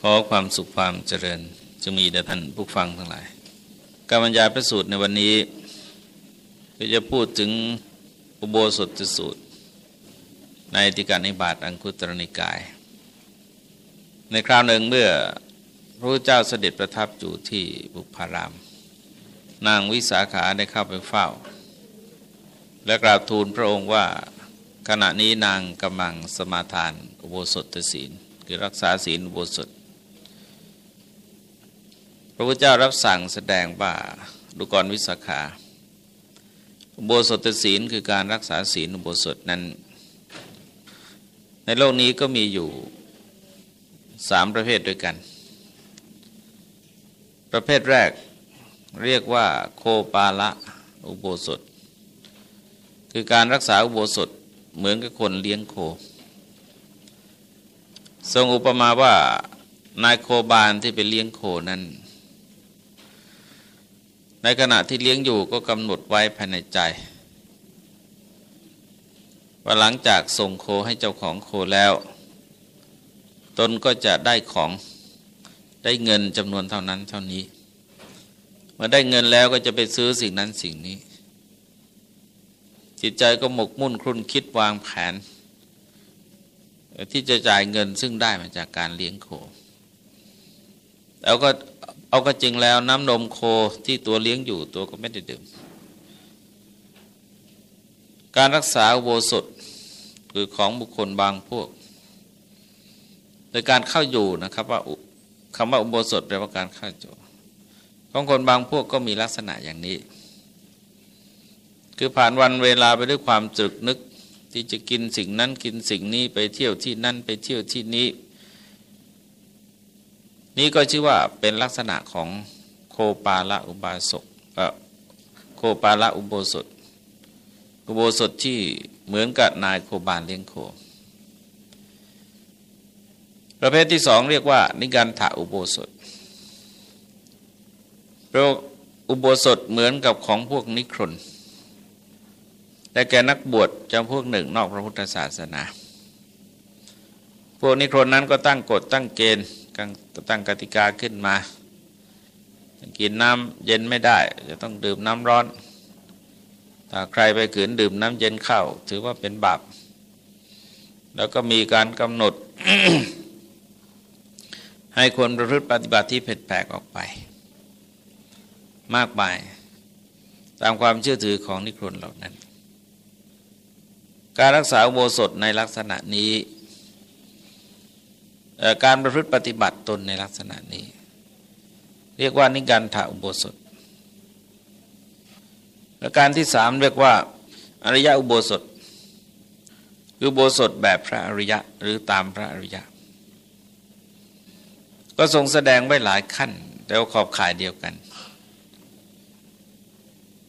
ขอความสุขความเจริญจะมีแด่ท่านผู้ฟังทั้งหลาย การบรรยายพระสูตรในวันนี้ก็จะพูดถึงอุโบสถสูตร ในติการนิบาตอังคุตรนิกาย ในคราวหนึ่งเมื่อพระเจ้าเสด็จประทับอยู่ที่บุพาราม นางวิสาขาได้เข้าไปเฝ้า และกราบทูลพระองค์ว่าขณะนี้นางกำลังสมาทานอุโบสถศีล คือรักษาศีลอุโบสถ พระพุทธเจ้ารับสั่งแสดงว่าดูกรวิสาขาอุโบสถศีลคือการรักษาศีลอุโบสถนั้น ในโลกนี้ก็มีอยู่สามประเภทด้วยกัน ประเภทแรกเรียกว่าโคปาละอุโบสถ คือการรักษาอุโบสถเหมือนกับคนเลี้ยงโค ทรงอุปมาว่านายโคบานที่ไปเลี้ยงโคนั้น ในขณะที่เลี้ยงอยู่ก็กำหนดไว้ภายในใจ ว่าหลังจากส่งโคให้เจ้าของโคแล้ว ตนก็จะได้ของได้เงินจำนวนเท่านั้นเท่านี้ เมื่อได้เงินแล้วก็จะไปซื้อสิ่งนั้นสิ่งนี้ จิตใจก็หมกมุ่นครุ่นคิดวางแผน ที่จะจ่ายเงินซึ่งได้มาจากการเลี้ยงโคแล้วก็ เอาก็จริงแล้วน้ำนมโคที่ตัวเลี้ยงอยู่ตัวก็ไม่ได้ดื่ม การรักษาโวสดคือของบุคคลบางพวก โดยการเข้าอยู่นะครับว่าคำว่าอุโบสถแปลว่าการเข้าอยู่ของคนบางพวกก็มีลักษณะอย่างนี้ คือผ่านวันเวลาไปด้วยความตรึกนึกที่จะกินสิ่งนั้นกินสิ่งนี้ไปเที่ยวที่นั่นไปเที่ยวที่นี้ นี่ก็ชื่อว่าเป็นลักษณะของโคปาละอุบาสกโคปาละอุโบสถ อุโบสถที่เหมือนกับนายโคบาลเลี้ยงโค ประเภทที่สองเรียกว่า นิการถาอุโบสถเพราะอุโบสถเหมือนกับของพวกนิครนแต่แกนักบวชจำพวกหนึ่งนอกพระพุทธศาสนา พวกนิครนนั้นก็ตั้งกฎตั้งเกณฑ์ ตั้งกติกาขึ้นมา กินน้ำเย็นไม่ได้ จะต้องดื่มน้ำร้อน ถ้าใครไปขืนดื่มน้ำเย็นเข้า ถือว่าเป็นบาป แล้วก็มีการกำหนด ให้คนประพฤติปฏิบัติที่เผ็ดแผกออกไป มากมาย ตามความเชื่อถือของนิครนเหล่านั้น การรักษาโมสถในลักษณะนี้ การประพฤติปฏิบัติตนในลักษณะนี้ เรียกว่านิการถาอุโบสถและการที่สามเรียกว่า อริยะอุโบสถคืออุโบสถแบบพระอริยะหรือตามพระอริยะ ก็ทรงแสดงไว้หลายขั้น แต่ว่าขอบข่ายเดียวกัน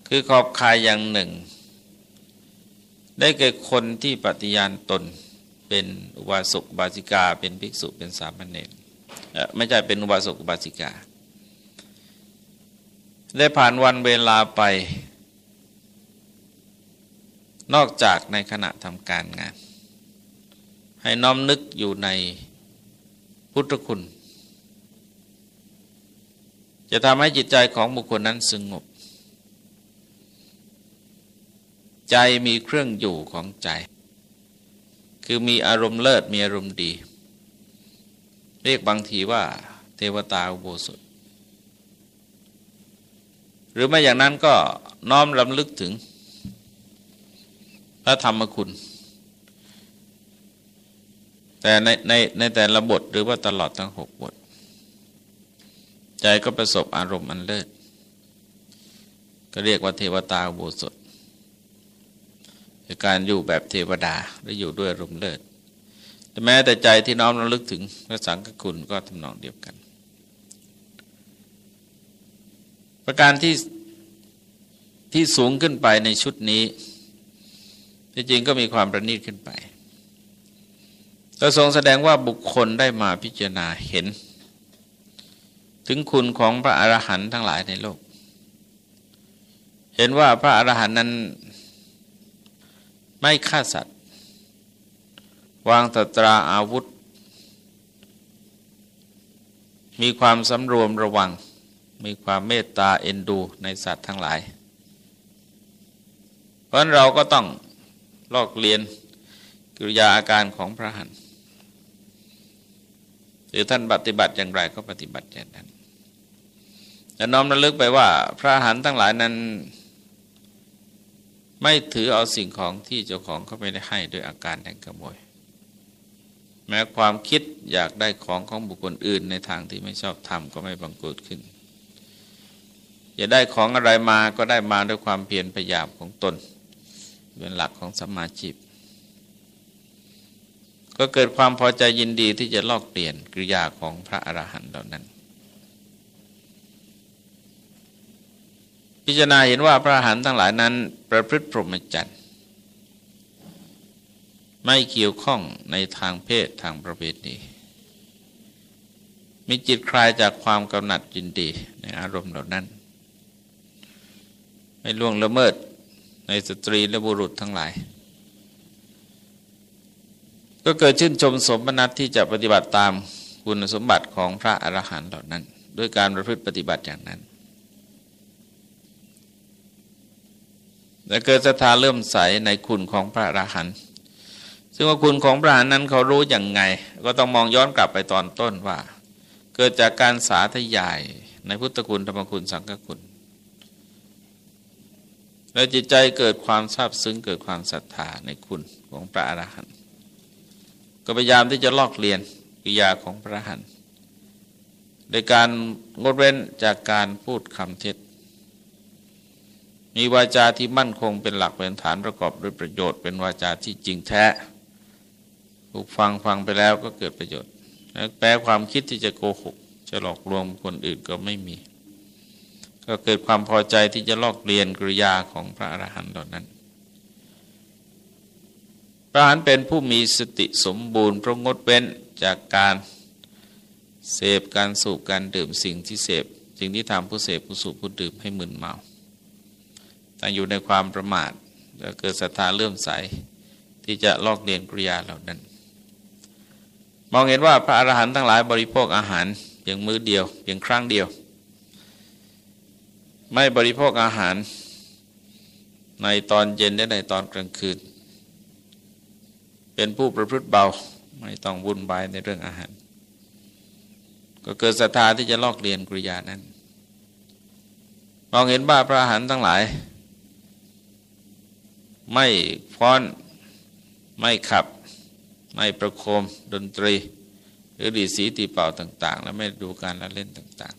คือขอบข่ายอย่างหนึ่ง ได้แก่คนที่ปฏิญาณตน เป็นอุบาสกบาสิกา เป็นภิกษุเป็นสามเณรไม่ใช่เป็นอุบาสกบาสิกา ได้ผ่านวันเวลาไป นอกจากในขณะทำการงาน ให้น้อมนึกอยู่ในพุทธคุณ จะทำให้จิตใจของบุคคลนั้นสงบ ใจมีเครื่องอยู่ของใจ คือมีอารมณ์เลิศมีอารมณ์ดี เรียกบางทีว่า เทวตาอุโบสถ หรือไม่อย่างนั้นก็น้อมรำลึกถึง พระธรรมคุณ แต่ในในในแต่ละบทหรือว่าตลอดทั้งหกบท ใจก็ประสบอารมณ์อันเลิศก็เรียกว่าเทวตาอุโบสถ การอยู่แบบเทวดาหรืออยู่ด้วยรมเลิศแต่แม้แต่ใจที่น้อมระลึกถึงพระสังฆคุณก็ทำนองเดียวกัน ประการที่ที่สูงขึ้นไปในชุดนี้ที่จริงก็มีความประณีตขึ้นไปก็ทรงแสดงว่าบุคคลได้มาพิจารณาเห็น ถึงคุณของพระอรหันต์ทั้งหลายในโลก เห็นว่าพระอรหันต์นั้น ไม่ฆ่าสัตว์ วางตตราอาวุธ มีความสำรวมระวัง มีความเมตตาเอ็นดูในสัตว์ทั้งหลาย เพราะเราก็ต้องลอกเรียนกิริยาอาการของพระหันหรือท่านปฏิบัติอย่างไรก็ปฏิบัติอย่างนั้นจะน้อมระลึกไปว่าพระหันทั้งหลายนั้น ไม่ถือเอาสิ่งของที่เจ้าของเขาไม่ได้ให้ด้วยอาการแห่งขโมย แม้ความคิดอยากได้ของของบุคคลอื่นในทางที่ไม่ชอบทำก็ไม่บังเกิดขึ้น อย่าได้ของอะไรมาก็ได้มาด้วยความเพียรพยายามของตน เป็นหลักของสมาชิพก็เกิดความพอใจยินดีที่จะลอกเปลี่ยนกิริยาของพระอรหันต์เหล่านั้น พิจารณาเห็นว่าพระอรหันต์ทั้งหลายนั้น ประพฤติพรหมจรรย์ไม่เกี่ยวข้องในทางเพศทางประเภทนี้ มีจิตคลายจากความกำหนัดยินดีในอารมณ์เหล่านั้น ไม่ล่วงละเมิดในสตรีและบุรุษทั้งหลาย ก็เกิดชื่นชมสมนัตที่จะปฏิบัติตามคุณสมบัติของพระอรหันต์เหล่านั้น ด้วยการประพฤติปฏิบัติอย่างนั้น และเกิดศรัทธาเลื่มใสในคุณของพระอรหันต์ซึ่งว่าคุณของพระอรหันต์นั้นเขารู้อย่างไง ก็ต้องมองย้อนกลับไปตอนต้นว่า เกิดจากการสาธยายในพุทธคุณธรรมคุณสังฆคุณ และจิตใจเกิดความซาบซึ้งเกิดความศรัทธาในคุณของพระอรหันต์ก็พยายามที่จะลอกเลียนกิยาของพระหันโดยการงดเว้นจากการพูดคำเท็จ มีวาจาที่มั่นคงเป็นหลักเป็นฐานประกอบด้วยประโยชน์เป็นวาจาที่จริงแท้ถูกฟังฟังไปแล้วก็เกิดประโยชน์แปลความคิดที่จะโกหก จะหลอกลวงคนอื่นก็ไม่มี ก็เกิดความพอใจที่จะลอกเลียนกริยาของพระอรหันต์เหล่านั้น พระอรหารเป็นผู้มีสติสมบูรณ์เพราะงดเว้นจากการเสพการสูบการดื่มสิ่งที่เสพสิ่งที่ทำผู้เสพผู้สูบผู้ดื่มให้มึนเมา แต่อยู่ในความประมาทและเกิดศรัทธาเลื่อมใส ที่จะลอกเลียนกริยาเหล่านั้น มองเห็นว่าพระอรหันต์ทั้งหลายบริโภคอาหารเพียงมื้อเดียวเพียงครั้งเดียว ไม่บริโภคอาหารในตอนเย็นและในตอนกลางคืน เป็นผู้ประพฤติเบาไม่ต้องวุ่นวายในเรื่องอาหาร ก็เกิดศรัทธาที่จะลอกเรียนกริยานั้น มองเห็นบ้าพระอาหารทั้งหลาย ไม่ฟ้อน ไม่ขับ ไม่ประโคมดนตรี หรือดีสีตีเป่าต่าง ๆ และไม่ดูการละเล่นต่าง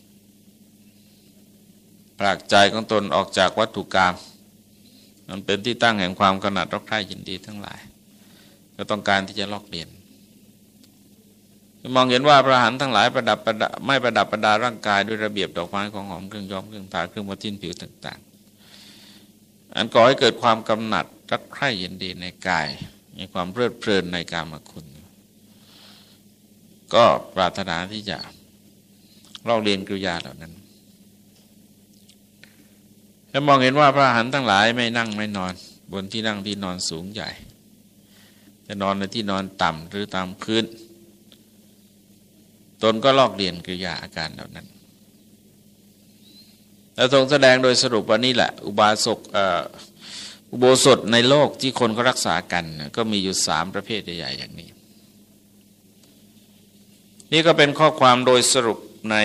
ๆปรากใจของตนออกจากวัตถุกรรมมันเป็นที่ตั้งแห่งความขนาดรักใคร่ยินดีทั้งหลาย ก็ต้องการที่จะลอกเลียนมองเห็นว่าพระหันทั้งหลายประดับประดาไม่ประดับประดาร่างกายด้วยระเบียบดอกไม้ของหอมเครื่องย้อมเครื่องทาเครื่องมาทิ้นผิวต่าง ๆ อันก่อให้เกิดความกำหนัด รักใคร่ยินดีในกาย มีความเพลิดเพลินในการมาคุณ ก็ปรารถนาที่จะลอกเรียนกิริยาเหล่านั้นแล้วมองเห็นว่าพระหันทั้งหลายไม่นั่งไม่นอน บนที่นั่งที่นอนสูงใหญ่จะนอนในที่นอนต่ำหรือตามพื้น ตนก็ลอกเรียนกิริยาอาการเหล่านั้นแล้วทรงแสดงโดยสรุปว่านี่แหละ อุบาสก อุโบสถในโลกที่คนเขารักษากัน ก็มีอยู่สามประเภทใหญ่ๆอย่างนี้ นี่ก็เป็นข้อความโดยสรุปใน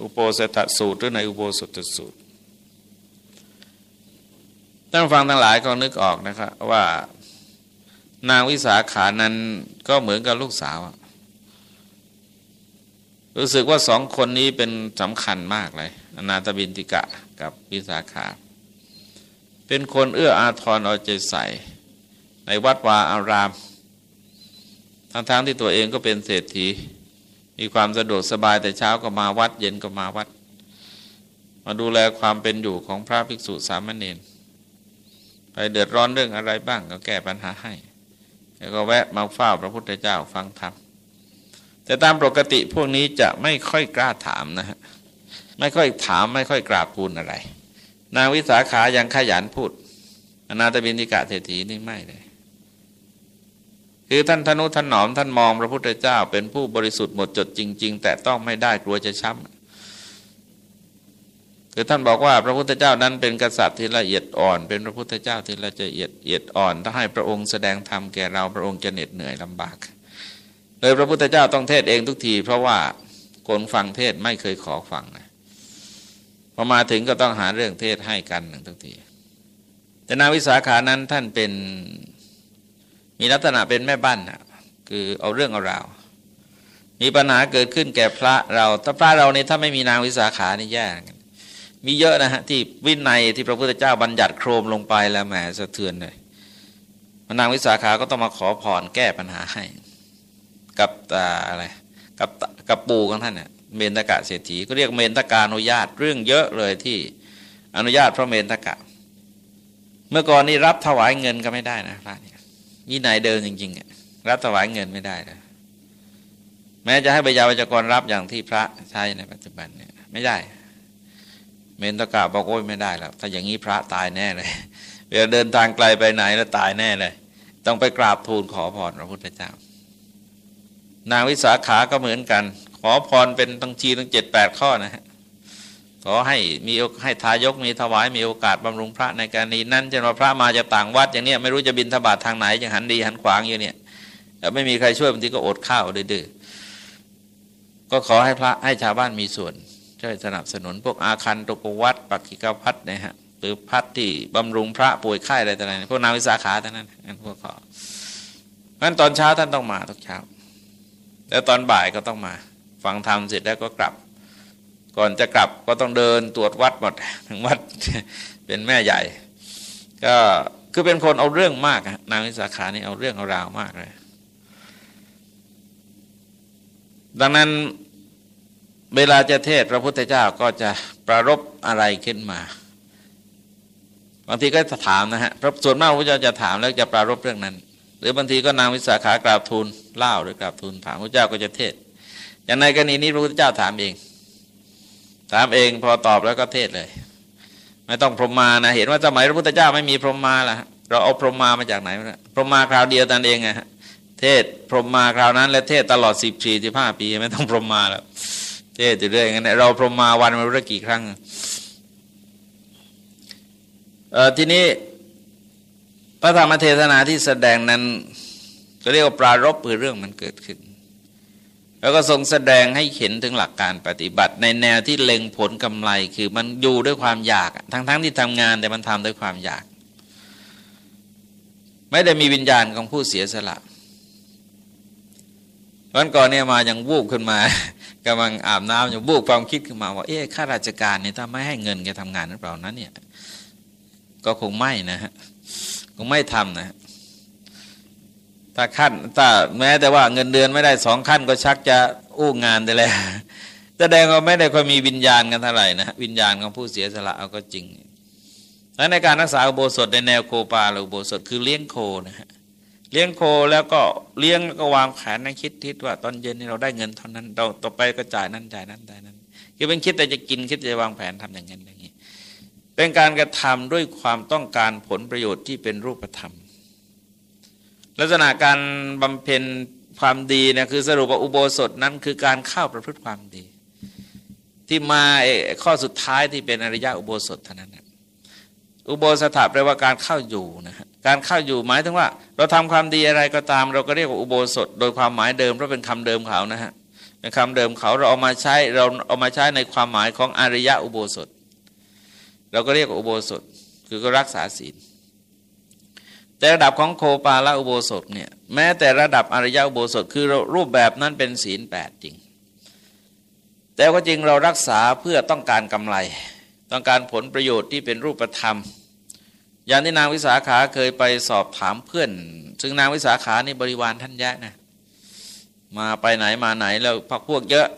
อุโบสถสูตรหรือในอุโบสถสูตรท่านฟังทั้งหลายก็นึกออกนะครับว่านางวิสาขานั้นก็เหมือนกับลูกสาว รู้สึกว่าสองคนนี้เป็นสำคัญมากเลยอนาตบินติกะกับวิสาขา เป็นคนเอื้ออาทรเอาใจใส่ ในวัดวาอารามทั้งๆทที่ตัวเองก็เป็นเศรษฐี มีความสะดวกสบายแต่เช้าก็มาวัด เย็นก็มาวัด มาดูแลความเป็นอยู่ของพระภิกษุสามเณรไปเดือดร้อนเรื่องอะไรบ้างก็แก้ปัญหาให้ แล้วก็แวะมาเฝ้าพระพุทธเจ้าฟังธรรมแต่ตามปกติพวกนี้จะไม่ค่อยกล้าถามนะฮะไม่ค่อยถามไม่ค่อยกราบทูลอะไร นางวิสาขายังขยันพูดอนาตบินิกาเศรษฐีนี่ไม่เลยคือท่านทนุถนอมท่านมองพระพุทธเจ้า เป็นผู้บริสุทธิ์หมดจดจริง ๆ แต่ต้องไม่ได้กลัวจะช้ำคือท่านบอกว่าพระพุทธเจ้านั้นเป็นกษัตริย์ที่ละเอียดอ่อน เป็นพระพุทธเจ้าที่ละเอียดเอียดอ่อนถ้าให้พระองค์แสดงธรรมแก่เราพระองค์จะเหน็ดเหนื่อยลำบากเลยพระพุทธเจ้าต้องเทศเองทุกที เพราะว่าคนฟังเทศไม่เคยขอฟังนะ อมาถึงก็ต้องหาเรื่องเทศให้กันหนึ่งทุกทีแต่นาวิสาขานั้นท่านเป็นมีลักษณะเป็นแม่บ้านนะคือเอาเรื่องเอาราวมีปัญหาเกิดขึ้นแก่พระเราถ้าพระเราเนี่ยถ้าไม่มีนางวิสาขานี่แย่มีเยอะนะฮะที่วินัยที่พระพุทธเจ้าบัญญัติโครมลงไปแล้วแหมสะเทือนเลยนางวิสาขาก็ต้องมาขอผ่อนแก้ปัญหาให้ กับอะไรกับกับปูของท่านเนี่ย เมนตกะเศรษฐีก็เรียกเมนตกาอนุญาตเรื่องเยอะเลยที่อนุญาตพระเมนตกะ เมื่อก่อนนี่รับถวายเงินก็ไม่ได้นะพระนี่มีนายเดินจริงๆรับถวายเงินไม่ได้นะแม้จะให้บยาวิจกรรับอย่างที่พระใช้ในปัจจุบันเนี่ยไม่ได้ เมนตกะบอกโอ้ยไม่ได้แล้วถ้าอย่างนี้พระตายแน่เลยเวลาเดินทางไกลไปไหนแล้วตายแน่เลย ต้องไปกราบทูลขอพรพระพุทธเจ้านางวิสาขาก็เหมือนกัน ขอพรเป็นตั้งทีตั้งเจ็ดแปดข้อนะฮะขอให้มีให้ทายกมีถวายมีโอกาสบำรุงพระในการนี้นั่นจะว่าพระมาจากต่างวัดอย่างเนี้ยไม่รู้จะบินทบาททางไหนยังหันดีหันขวางอยู่เนี่ยแต่ไม่มีใครช่วยบางทีก็อดข้าวดื้อก็ขอให้พระให้ชาวบ้านมีส่วนช่วยสนับสนุนพวกอาคันตุกวัดปักขิกพัดนะฮะหรือพัดที่บำรุงพระป่วยไข้อะไรต่างๆพวกนาวิสาขาท่านั้นนั่นพวกขอเพราะตอนเช้าท่านต้องมาทุกเช้าแล้วตอนบ่ายก็ต้องมา ฟังธรรมเสร็จแล้วก็กลับ ก่อนจะกลับก็ต้องเดินตรวจวัดหมดทั้งวัดเป็นแม่ใหญ่ ก็คือเป็นคนเอาเรื่องมากนางวิสาขานี่เอาเรื่องเอาราวมากเลย ดังนั้นเวลาจะเทศพระพุทธเจ้าก็จะประรบอะไรขึ้นมาบางทีก็ถามนะฮะพระส่วนมากพระเจ้าจะถามแล้วจะประรบเรื่องนั้น หรือบางทีก็นางวิสาขากราบทูลเล่าหรือกราบทูลถามพระเจ้าก็จะเทศ อย่างในกรณีนี้พระพุทธเจ้าถามเอง ถามเองพอตอบแล้วก็เทศเลย ไม่ต้องพรหมานะ เห็นว่าสมัยพระพุทธเจ้าไม่มีพรหมาละเราเอาพรหมามาจากไหนพรหมาคราวเดียวนั่นเองไงเทศพรหมาคราวนั้น และเทศตลอดสิบสี่สิบห้าปี ไม่ต้องพรหมาแล้วเทศจะเรื่อยงั้นเราพรหมาวันมารู้กี่ครั้งเออทีนี้พระธรรมเทศนาที่แสดงนั้นก็เรียกว่าปรารบคือเรื่องมันเกิดขึ้น แล้วก็ทรงแสดงให้เห็นถึงหลักการปฏิบัติ ในแนวที่เล็งผลกำไรคือมันอยู่ด้วยความอยาก ทั้งๆทที่ทำงานแต่มันทำด้วยความอยาก ไม่ได้มีวิญญาณของผู้เสียสละวันก่อนเนี่ยมาอย่างวูบขึ้นมากำลังอาบน้ำอย่างวูบความคิดขึ้นมาว่าเอ๊ะข้าราชการเนี่ยถ้าไม่ให้เงินแกทำงานหรือเปล่านั้นเนี่ย ก็คงไม่นะฮะคงไม่ทำนะ ถ้าขั้นถ้าแม้แต่ว่าเงินเดือนไม่ได้สองขั้นก็ชักจะอู้งานได้แล้วแสดงว่าไม่ได้ค่อยมีวิญญาณกันเท่าไหร่นะวิญญาณของผู้เสียสละเอาก็จริงและในการรักษาอุโบสถในแนวโคปาหรืออุโบสถคือเลี้ยงโคนะฮะเลี้ยงโคแล้วก็เลี้ยงก็วางแผนนะคิดทิศว่าตอนเย็นนี่เราได้เงินเท่านั้นเราต่อไปก็จ่ายนั้นจ่ายนั้นจ่ายนั้นคือเป็นคิดแต่จะกินคิดจะวางแผนทำอย่างนั้นอย่างนี้ เป็นการกระทำด้วยความต้องการผลประโยชน์ที่เป็นรูปธรรม ลักษณะการบำเพ็ญความดีนะคือสรุปว่าอุโบสถนั้นคือการเข้าประพฤติความดี ที่มาข้อสุดท้ายที่เป็นอริยะอุโบสถเท่านั้นนะอุโบสถแปลว่าการเข้าอยู่นะฮะการเข้าอยู่หมายถึงว่า เราทำความดีอะไรก็ตาม เราก็เรียกว่าอุโบสถ โดยความหมายเดิมเพราะเป็นคำเดิมเขานะฮะเป็นคำเดิมเขาเราเอามาใช้เราเอามาใช้ในความหมายของอริยะอุโบสถ เราก็เรียกว่าอุโบสถ คือก็รักษาศีล แต่ระดับของโคปาละอุโบสถเนี่ยแม้แต่ระดับอริยอุโบสถคือรูปแบบนั้นเป็นศีลแปดจริง แต่ก็จริงเรารักษาเพื่อต้องการกำไร ต้องการผลประโยชน์ที่เป็นรูปธรรม อย่างที่นางวิสาขาเคยไปสอบถามเพื่อน ซึ่งนางวิสาขานี่บริวารท่านแยะนะมาไปไหนมาไหนแล้วพักพวกเยอะ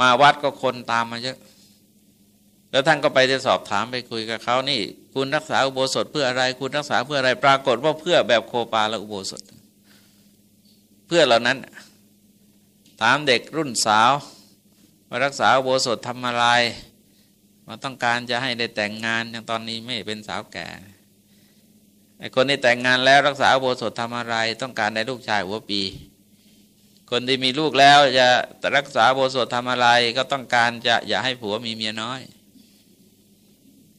มาวัดก็คนตามมาเยอะ แล้วท่านก็ไปจะสอบถามไปคุยกับเขานี่ คุณรักษาอุโบสถเพื่ออะไร คุณรักษาเพื่ออะไร ปรากฏว่าเพื่อแบบโคปาและอุโบสถ เพื่อเหล่านั้น ถามเด็กรุ่นสาวว่ารักษาอุโบสถทำอะไรมาต้องการจะให้ได้แต่งงานอย่างตอนนี้ไม่เป็นสาวแก่ไอ้คนที่แต่งงานแล้วรักษาอุโบสถทำอะไร ต้องการได้ลูกชายหัวปี คนที่มีลูกแล้วจะรักษาโบสถทำอะไรก็ต้องการจะอย่าให้ผัวมีเมียน้อย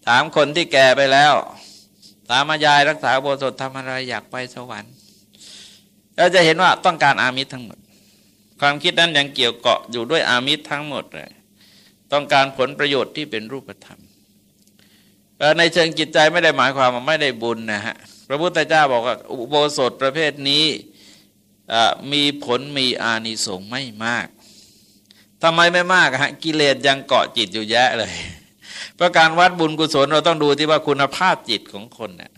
ถามคนที่แก่ไปแล้วถามายายรักษาโบสถทำอะไรอยากไปสวรรค์เราจะเห็นว่าต้องการอามิตรทั้งหมด ความคิดนั้นยังเกี่ยวเกาะอยู่ด้วยอามิตรทั้งหมดเลยต้องการผลประโยชน์ที่เป็นรูปธรรมในเชิงจิตใจไม่ได้หมายความว่าไม่ได้บุญนะฮะพระพุทธเจ้าบอกว่าอุโบสถประเภทนี้มีผลมีอานิสงส์ไม่มากทำไมไม่มากฮะกิเลสยังเกาะจิตอยู่แยะเลย เพราะการวัดบุญกุศลเราต้องดูที่ว่าคุณภาพจิตของคนเนี่ย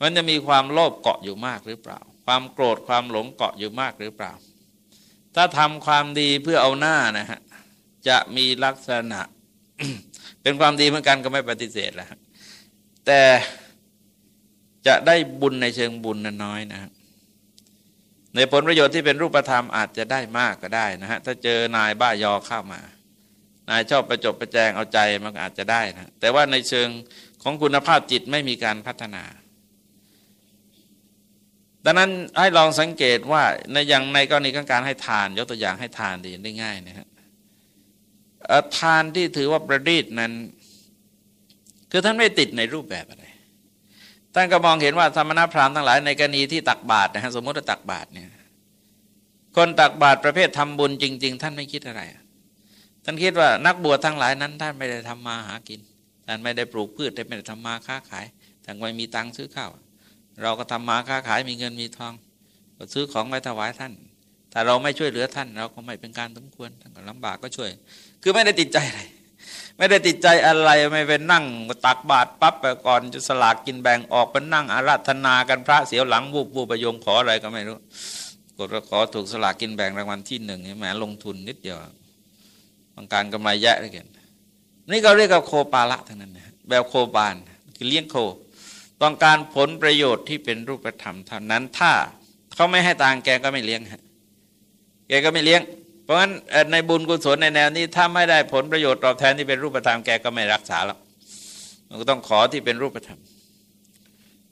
มันจะมีความโลภเกาะอยู่มากหรือเปล่า ความโกรธความหลงเกาะอยู่มากหรือเปล่า ถ้าทำความดีเพื่อเอาหน้านะฮะจะมีลักษณะ เป็นความดีเหมือนกันก็ไม่ปฏิเสธแล้วแต่จะได้บุญในเชิงบุญนั้นน้อยนะในผลประโยชน์ที่เป็นรูปธรรมอาจจะได้มากก็ได้นะฮะถ้าเจอนายบ้ายอเข้ามา นายชอบประจบประแจงเอาใจมันอาจจะได้นะแต่ว่าในเชิงของคุณภาพจิตไม่มีการพัฒนาดังนั้นให้ลองสังเกตว่าในอย่างในกรณีของการให้ทาน ยกตัวอย่างให้ทานดีได้ง่ายนะฮะทานที่ถือว่าประดิษฐ์นั้น คือท่านไม่ติดในรูปแบบอะไรท่านก็มองเห็นว่าธรรมนาพราหมณ์ทั้งหลายในกรณีที่ตักบาตรนะฮะสมมติว่าตักบาตรเนี่ยคนตักบาตรประเภททำบุญจริง ๆ ท่านไม่คิดอะไร ท่านคิดว่านักบวชทั้งหลายนั้นท่านไม่ได้ทำมาหากินท่านไม่ได้ปลูกพืชท่านไม่ได้ทำมาค้าขายท่านไม่มีตังค์ซื้อข้าวเราก็ทำมาค้าขายมีเงินมีทองก็ซื้อของไปถวายท่านถ้าเราไม่ช่วยเหลือท่าน เราก็ไม่เป็นการสมควรท่านก็ลำบากก็ช่วย คือไม่ได้ติดใจอะไรไม่ได้ติดใจอะไรไม่ไปนั่งตักบาตรปั๊บไปก่อนจะสลากกินแบ่งออกไปนั่งอาราธนากันพระเสียวหลังบูบบูประยงขออะไรก็ไม่รู้กดขอถูกสลากกินแบ่งรางวัลที่หนึ่งแหมลงทุนนิดเดียว ต้องการกำไรแยะเลยกันนี่ก็เรียกว่าโคปาละทั้งนั้นนะแบบโคบานคือเลี้ยงโค ต้องการผลประโยชน์ที่เป็นรูปธรรมเท่านั้นถ้าเขาไม่ให้ตังแกก็ไม่เลี้ยงฮะแกก็ไม่เลี้ยง เพราะฉะนั้นในบุญกุศลในแนวนี้ถ้าไม่ได้ผลประโยชน์ตอบแทนที่เป็นรูปธรรมแกก็ไม่รักษาแล้วมันก็ต้องขอที่เป็นรูปธรรม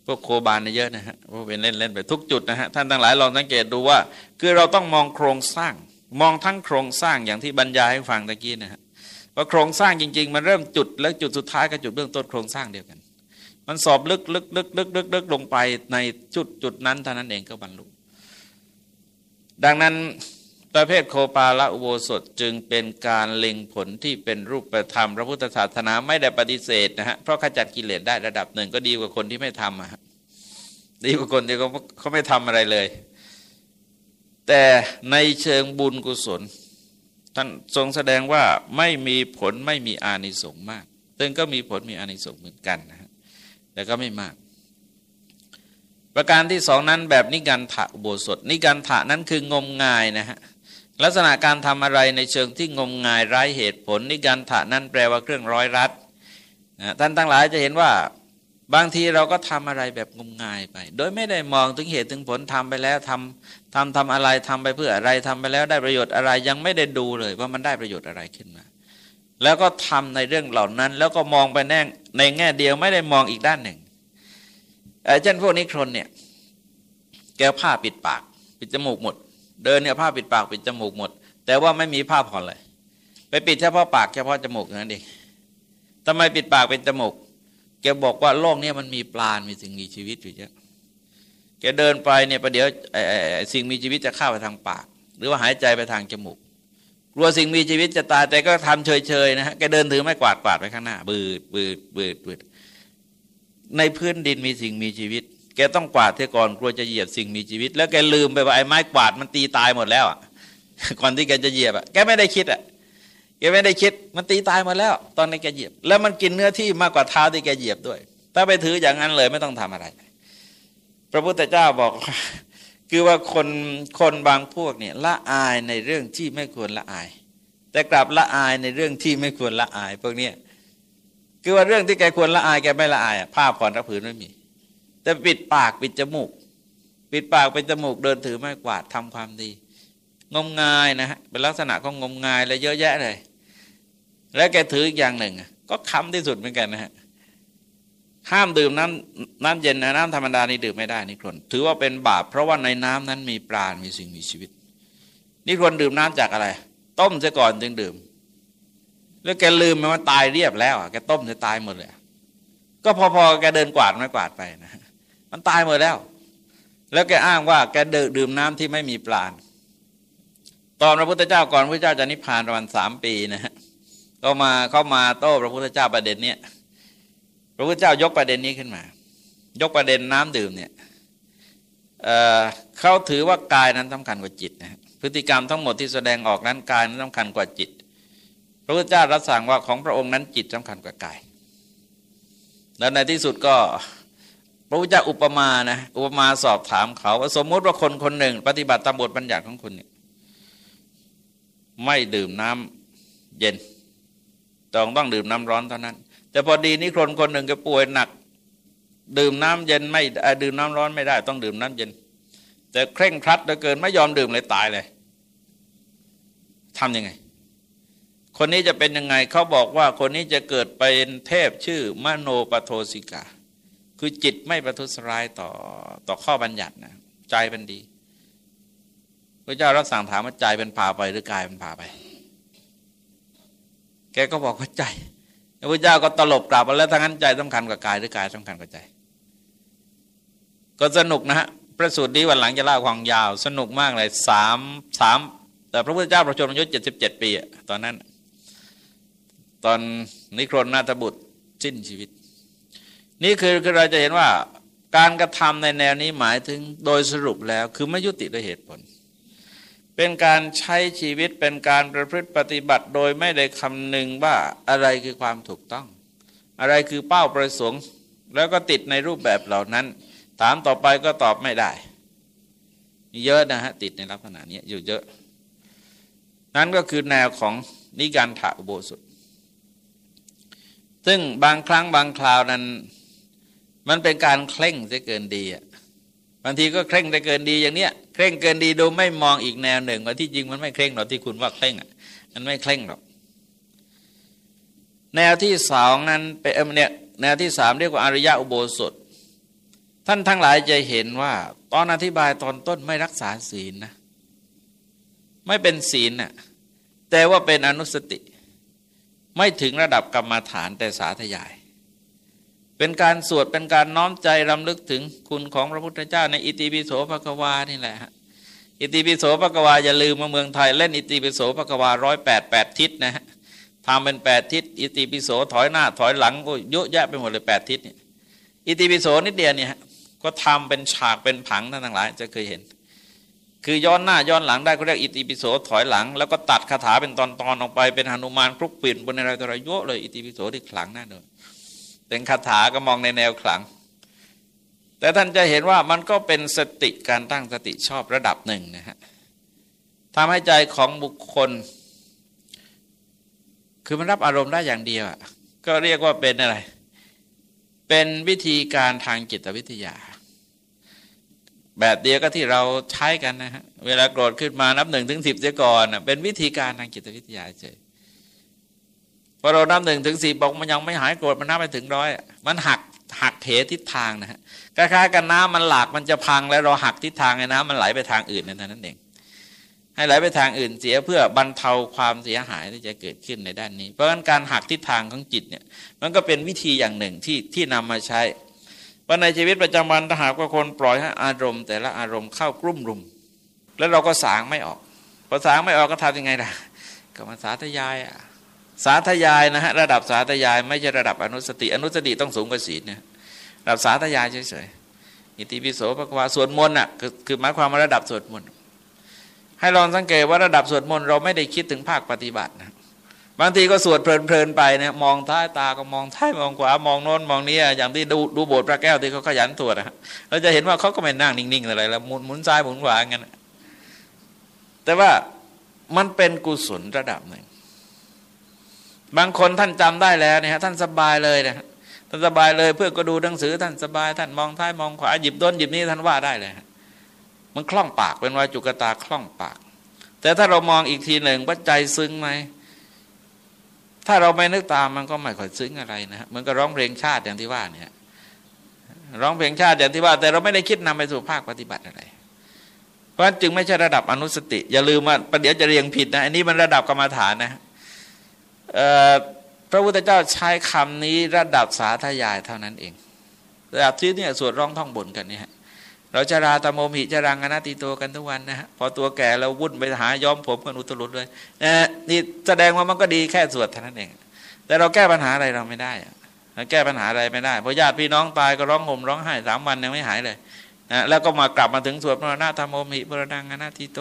พวกโคบานเยอะนะฮะพวกเป็นเล่นเล่นไปทุกจุดนะฮะท่านทั้งหลายลองสังเกตดูว่า คือเราต้องมองโครงสร้าง มองทั้งโครงสร้างอย่างที่บรรยายให้ฟังตะกี้นะฮะว่าโครงสร้างจริง ๆ มันเริ่มจุดแล้วจุดสุดท้ายกับจุดเบื้องต้นโครงสร้างเดียวกัน มันสอบลึกลึกลึกลึกลึกลึกลงไปในจุดจุดนั้นเท่านั้นเองก็บรรลุดังนั้นประเภทโคปาละอุโบสถจึงเป็นการเล็งผลที่เป็นรูปธรรม พระพุทธศาสนาไม่ได้ปฏิเสธนะฮะเพราะขจัดกิเลสได้ระดับหนึ่งก็ดีกว่าคนที่ไม่ทำอะดีกว่าคนที่เขาเขาไม่ทำอะไรเลย แต่ในเชิงบุญกุศลท่านทรงแสดงว่าไม่มีผลไม่มีอานิสงส์มาก ซึ่งก็มีผลมีอานิสงส์เหมือนกันนะฮะแต่ก็ไม่มาก ประการที่สองนั้นแบบนิกันถะอุโบสถนิกันถะนั้นคืองมงายนะฮะลักษณะการทำอะไรในเชิงที่งมงายไร้เหตุผลนิกันถะนั้นแปลว่าเครื่องร้อยรัดนะท่านทั้งหลายจะเห็นว่า บางทีเราก็ทำอะไรแบบงมงายไป โดยไม่ได้มองถึงเหตุถึงผลทำไปแล้วทำทำทำอะไรทำไปเพื่ออะไรทำไปแล้วได้ประโยชน์อะไรยังไม่ได้ดูเลยว่ามันได้ประโยชน์อะไรขึ้นมา แล้วก็ทำในเรื่องเหล่านั้น แล้วก็มองไปแน่ในแง่เดียวไม่ได้มองอีกด้านหนึ่งเช่นพวกนิครนเนี่ยแกผ้าปิดปาก ปิดจมูกหมด เดินเนี่ยผ้าปิดปากปิดจมูกหมด แต่ว่าไม่มีผ้าผ่อนเลย ไปปิดเฉพาะปากเฉพาะจมูกนั่นเองทำไมปิดปากเป็นจมูก แกบอกว่าโลกนี้มันมีปลามีสิ่งมีชีวิตอยู่เยอะแกเดินไปเนี่ยประเดี๋ยวสิ่งมีชีวิตจะเข้าไปทางปาก หรือว่าหายใจไปทางจมูก กลัวสิ่งมีชีวิตจะตายแต่ก็ทำเฉยๆนะฮะแกเดินถือไม้กวาดกวาดไปข้างหน้า บืดบืดบืดบืดในพื้นดินมีสิ่งมีชีวิต แกต้องกวาดเทก่อนกลัวจะเหยียบสิ่งมีชีวิต แล้วแกลืมไปว่าไอ้ไม้กวาดมันตีตายหมดแล้วอะก่อนที่แกจะเหยียบอะแกไม่ได้คิดอะ แกไม่ได้คิดมันตีตายหมดแล้ว ตอนนี้แกเหยียบ แล้วมันกินเนื้อที่มากกว่าเท้าที่แกเหยียบด้วย ถ้าไปถืออย่างนั้นเลยไม่ต้องทำอะไร พระพุทธเจ้าบอก คือว่าคนคนบางพวกเนี่ยละอายในเรื่องที่ไม่ควรละอาย แต่กลับละอายในเรื่องที่ไม่ควรละอาย พวกเนี้ยคือว่าเรื่องที่แกควรละอายแกไม่ละอายผ้าผ่อนรักผืนไม่มี แต่ปิดปากปิดจมูก ปิดปากปิดจมูกเดินถือไม้กวาดทำความดี งมงายนะฮะเป็นลักษณะของงมงายแล้วเยอะแยะเลย แล้วแกถืออีกอย่างหนึ่ง ก็คำที่สุดเหมือนกันนะฮะห้ามดื่มน้ำน้ำเย็นน้ำธรรมดานี่ดื่มไม่ได้นิครนถือว่าเป็นบาปเพราะว่าในน้ำนั้นมีปราณมีสิ่งมีชีวิต นิครนดื่มน้ำจากอะไร ต้มซะก่อนจึงดื่ม แล้วแกลืมไปว่าตายเรียบแล้วแกต้มจะตายหมดเลยก็พอๆแกเดินกวาดไม่กวาดไปนะมันตายหมดแล้ว แล้วแกอ้างว่าแกดื่มน้ำที่ไม่มีปราณตอนพระพุทธเจ้าก่อนพระเจ้าจะนิพพานประมาณสามปีนะฮะ ก็มาเข้ามาโต้พระพุทธเจ้าประเด็นเนี้ยพระพุทธเจ้ายกประเด็นนี้ขึ้นมา ยกประเด็นน้ำดื่มเนี่ยเเขาถือว่ากายนั้นสำคัญกว่าจิตนะพฤติกรรมทั้งหมดที่แสดงออกนั้นกายนั้นสำคัญกว่าจิต พระพุทธเจ้ารับสั่งว่าของพระองค์นั้นจิตสำคัญกว่ากาย แล้วในที่สุดก็พระพุทธเจ้าอุปมานะอุปมาสอบถามเขาว่าสมมติว่าคนคนหนึ่ง ปฏิบัติตามบทบัญญัติของคุณเนี่ยไม่ดื่มน้ำเย็น ต้องต้องดื่มน้ำร้อนเท่านั้น แต่พอดีนี่คนคนหนึ่งก็ป่วยหนัก ดื่มน้ำเย็นไม่ดื่มน้ำร้อนไม่ได้ ต้องดื่มน้ำเย็น แต่เคร่งครัดเหลือเกินไม่ยอมดื่มเลยตายเลยทำยังไง คนนี้จะเป็นยังไงเขาบอกว่าคนนี้จะเกิดเป็นเทพชื่อมโนปโทสิกา คือจิตไม่ประทุษร้ายต่อต่อข้อบัญญัตินะใจเป็นดีพระเจ้ารับสั่งถามว่าใจเป็นพาไปหรือกายเป็นพาไป กก็บอกว่าใจพระพุทธเจ้าก็ตลบกลับมาแล้วทั้งนั้นใจสำคัญกว่ากายหรือกายสำคัญกว่าใจ ก็สนุกนะฮะพระสูตรนี้วันหลังจะเล่าความยาว สนุกมากเลยสามสามแต่พระพุทธเจ้าประชนอายุเจ็ดสิบเจ็ดปีตอนนั้น ตอนนิครนนาถบุตรสิ้นชีวิต นี่คือคือเราจะเห็นว่าการกระทำในแนวนี้หมายถึงโดยสรุปแล้วคือไม่ยุติด้วยเหตุผล เป็นการใช้ชีวิตเป็นการประพฤติปฏิบัติโดยไม่ได้คำนึงว่าอะไรคือความถูกต้อง อะไรคือเป้าประสงค์แล้วก็ติดในรูปแบบเหล่านั้น ถามต่อไปก็ตอบไม่ได้ มีเยอะนะฮะ ติดในลักษณะนี้อยู่เยอะ นั้นก็คือแนวของนิการถาอุโบสถ ซึ่งบางครั้งบางคราวนั้น มันเป็นการเคร่งจะเกินดีอะ บางทีก็เคร่งได้เกินดีอย่างเนี้ยเคร่งเกินดีดูไม่มองอีกแนวหนึ่งว่าที่จริงมันไม่เคร่งหรอกที่คุณว่าเคร่งอะมันไม่เคร่งหรอกแนวที่สองนั้นเป็นเนี่ยแนวที่สามเรียกว่าอริยะอุโบสถ ท่านทั้งหลายจะเห็นว่า ตอนอธิบายตอนต้นไม่รักษาศีลนะไม่เป็นศีลน่ะแต่ว่าเป็นอนุสติ ไม่ถึงระดับกรรมฐานแต่สาธยาย เป็นการสวดเป็นการน้อมใจรำลึกถึงคุณของพระพุทธเจ้าในอิติปิโสภควานี่แหละฮะอิติปิโสภควาอย่าลืมมาเมืองไทยเล่นอิติปิโสภควาร้อยแปดแปดทิศนะฮะทำเป็นแปดทิศอิติปิโสถอยหน้า ถอยหลังก็เยอะแยะไปหมดเลยแปดทิศเนี่ยอิติปิโสนิดเดียวเนี่ยก็ทำเป็นฉากเป็นผังท่านทั้งหลายจะเคยเห็น คือย้อนหน้าย้อนหลังได้เขาเรียกอิติปิโสถอยหลัง แล้วก็ตัดคาถาเป็นตอนๆออกไปเป็นหนุมานครุกปิ่นบนอะไรตัวอะไรเยอะเลยอิติปิโสที่ขลังน่าดู เป็นคาถาก็มองในแนวขลัง แต่ท่านจะเห็นว่ามันก็เป็นสติการตั้งสติชอบระดับหนึ่งนะฮะทำให้ใจของบุคคล คือมันรับอารมณ์ได้อย่างเดียวก็เรียกว่าเป็นอะไร เป็นวิธีการทางจิตวิทยา แบบเดียวก็ที่เราใช้กันนะฮะเวลาโกรธขึ้นมานับหนึ่งถึงสิบเสียก่อนเป็นวิธีการทางจิตวิทยาเฉย พอเรานับหนึ่งถึงสี่บอกมันยังไม่หายโกรธมันนับไปถึงร้อยมันหักหักเหทิศทางนะฮะคล้ายๆกันน้ำมันหลากมันจะพังแล้วเราหักทิศทางไอ้น้ำมันไหลไปทางอื่นนั่นนั่นเองให้ไหลไปทางอื่นเสียเพื่อบรรเทาความเสียหายที่จะเกิดขึ้นในด้านนี้ เพราะฉะนั้นการหักทิศทางของจิตเนี่ยมันก็เป็นวิธีอย่างหนึ่งที่ที่นำมาใช้ว่าในชีวิตประจำวันถ้าหากว่าคนปล่อยให้อารมณ์ แต่ละอารมณ์เข้ากลุ่มรุม แล้วเราก็สางไม่ออกพอสางไม่ออกก็ทำยังไงล่ะก็มาสาธยายอะ สาธยายนะฮะระดับสาธยาย ไม่ใช่ระดับอนุสติ อนุสติต้องสูงกว่าศีลเนี่ยระดับสาธยายเฉยๆอิติปิโสภควาสวดมนต์อะคือคือหมายความว่าระดับสวดมนต์ให้ลองสังเกตว่าระดับสวดมนต์เราไม่ได้คิดถึงภาคปฏิบัตินะบางทีก็สวดเพลินๆไปเนี่ยมองท้ายตาก็มองท้ายมองขวามองโน้นมองนี้อย่างที่ดูดูโบสถ์พระแก้วที่เขาขยันตรวจนะเราจะเห็นว่าเขาก็ไม่นั่งนิ่งๆอะไรแล้วหมุนหมุนซ้ายหมุนขวาอย่างนั้นแต่ว่ามันเป็นกุศลระดับหนึ่ง บางคนท่านจำได้แล้วเนี่ยท่านสบายเลยนะท่านสบายเลยเพื่อก็ดูหนังสือท่านสบาย ท่านมองท้ายมองขวาหยิบต้นหยิบนี้ท่านว่าได้เลย มันคล่องปากเป็นวาจุกตาคล่องปาก แต่ถ้าเรามองอีกทีหนึ่งว่าใจซึ้งไหมถ้าเราไม่นึกตามมันก็ไม่ค่อยซึ้งอะไรนะมันก็ร้องเพลงชาติอย่างที่ว่าเนี่ยร้องเพลงชาติอย่างที่ว่า แต่เราไม่ได้คิดนำไปสู่ภาคปฏิบัติอะไร เพราะฉะนั้นจึงไม่ใช่ระดับอนุสติ อย่าลืมว่าประเดี๋ยวจะเรียงผิดนะอันนี้มันระดับกรรมฐานนะ พระพุทธเจ้าใช้คำนี้ระดับสาธยายเท่านั้นเอง ระดับที่เนี่ยสวดร้องท่องบนกันเนี่ยเราจะราตโมมิจะรังอนาติโตกันทุกวันนะฮะพอตัวแก่เราวุ่นไปหาย้อมผมกันอุตรุดเลยนะนี่แสดงว่ามันก็ดีแค่สวดเท่านั้นเอง แต่เราแก้ปัญหาอะไรเราไม่ได้เราแก้ปัญหาอะไรไม่ได้เพราะญาติพี่น้องตายก็ร้องห่มร้องไห้สามวันยังไม่หายเลยนะแล้วก็มากลับมาถึงสวดพระนาธรรมโมมิพระดังอนาติโต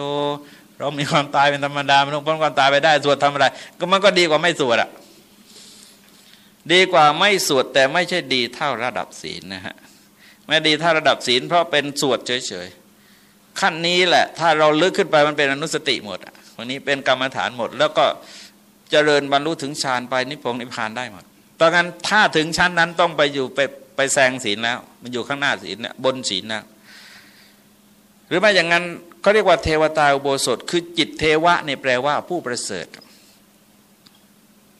เรามีความตายเป็นธรรมดาไม่ต้องพ้นความตายไปได้สวดทำอะไร ก็มันก็ดีกว่าไม่สวดอะดีกว่าไม่สวดแต่ไม่ใช่ดีเท่าระดับศีลนะฮะไม่ดีถ้าระดับศีล เพราะเป็นสวดเฉยๆขั้นนี้แหละ ถ้าเราลึกขึ้นไปมันเป็นอนุสติหมดอะวันนี้เป็นกรรมฐานหมด แล้วก็เจริญบรรลุถึงฌานไปนิพพงนิพพานได้หมดตอนนั้นถ้าถึงชั้นนั้นต้องไปอยู่ไปไปแซงศีลแล้ว มันอยู่ข้างหน้าศีลเนี่ยบนศีลนะหรือไม่อย่างนั้น เขาเรียกว่าเทวตาอุโบสถ คือจิตเทวะเนี่ยแปลว่าผู้ประเสริฐ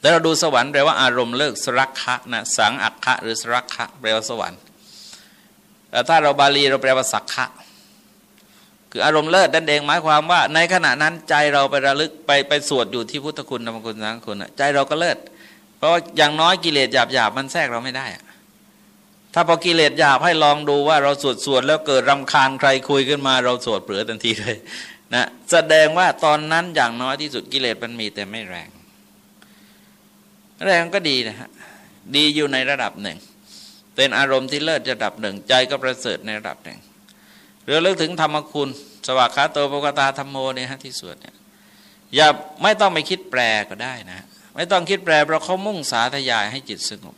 แต่เราดูสวรรค์แปลว่าอารมณ์เลิกสรักคะนะสังอักคะหรือสรักคะแปลว่าสวรรค์แต่ถ้าเราบาลีเราแปลว่าสักขะคืออารมณ์เลิศนั่นเองหมายความว่า ในขณะนั้นใจเราไประลึกไปไปสวดอยู่ที่พุทธคุณธรรมคุณสังคุณใจเราก็เลิศเพราะอย่างน้อยกิเลสหยาบหยาบมันแทรกเราไม่ได้ ถ้าพอกิเลสหยาบให้ลองดูว่าเราสวดสวดแล้วเกิดรำคาญใครคุยขึ้นมา เราสวดเปลือทันทีเลยนะแสดงว่าตอนนั้นอย่างน้อยที่สุดกิเลสมันมีแต่ไม่แรง แรงก็ดีนะฮะดีอยู่ในระดับหนึ่ง เป็นอารมณ์ที่เลิศระดับหนึ่ง ใจก็ประเสริฐในระดับหนึ่งเรือเลิกถึงธรรมคุณ สวากขาโตปกตาธรรมโมเนี่ยฮะที่สวดเนี่ยอย่าไม่ต้องไปคิดแปลก็ได้นะ ไม่ต้องคิดแปลเพราะเขามุ่งสาธยายให้จิตสงบ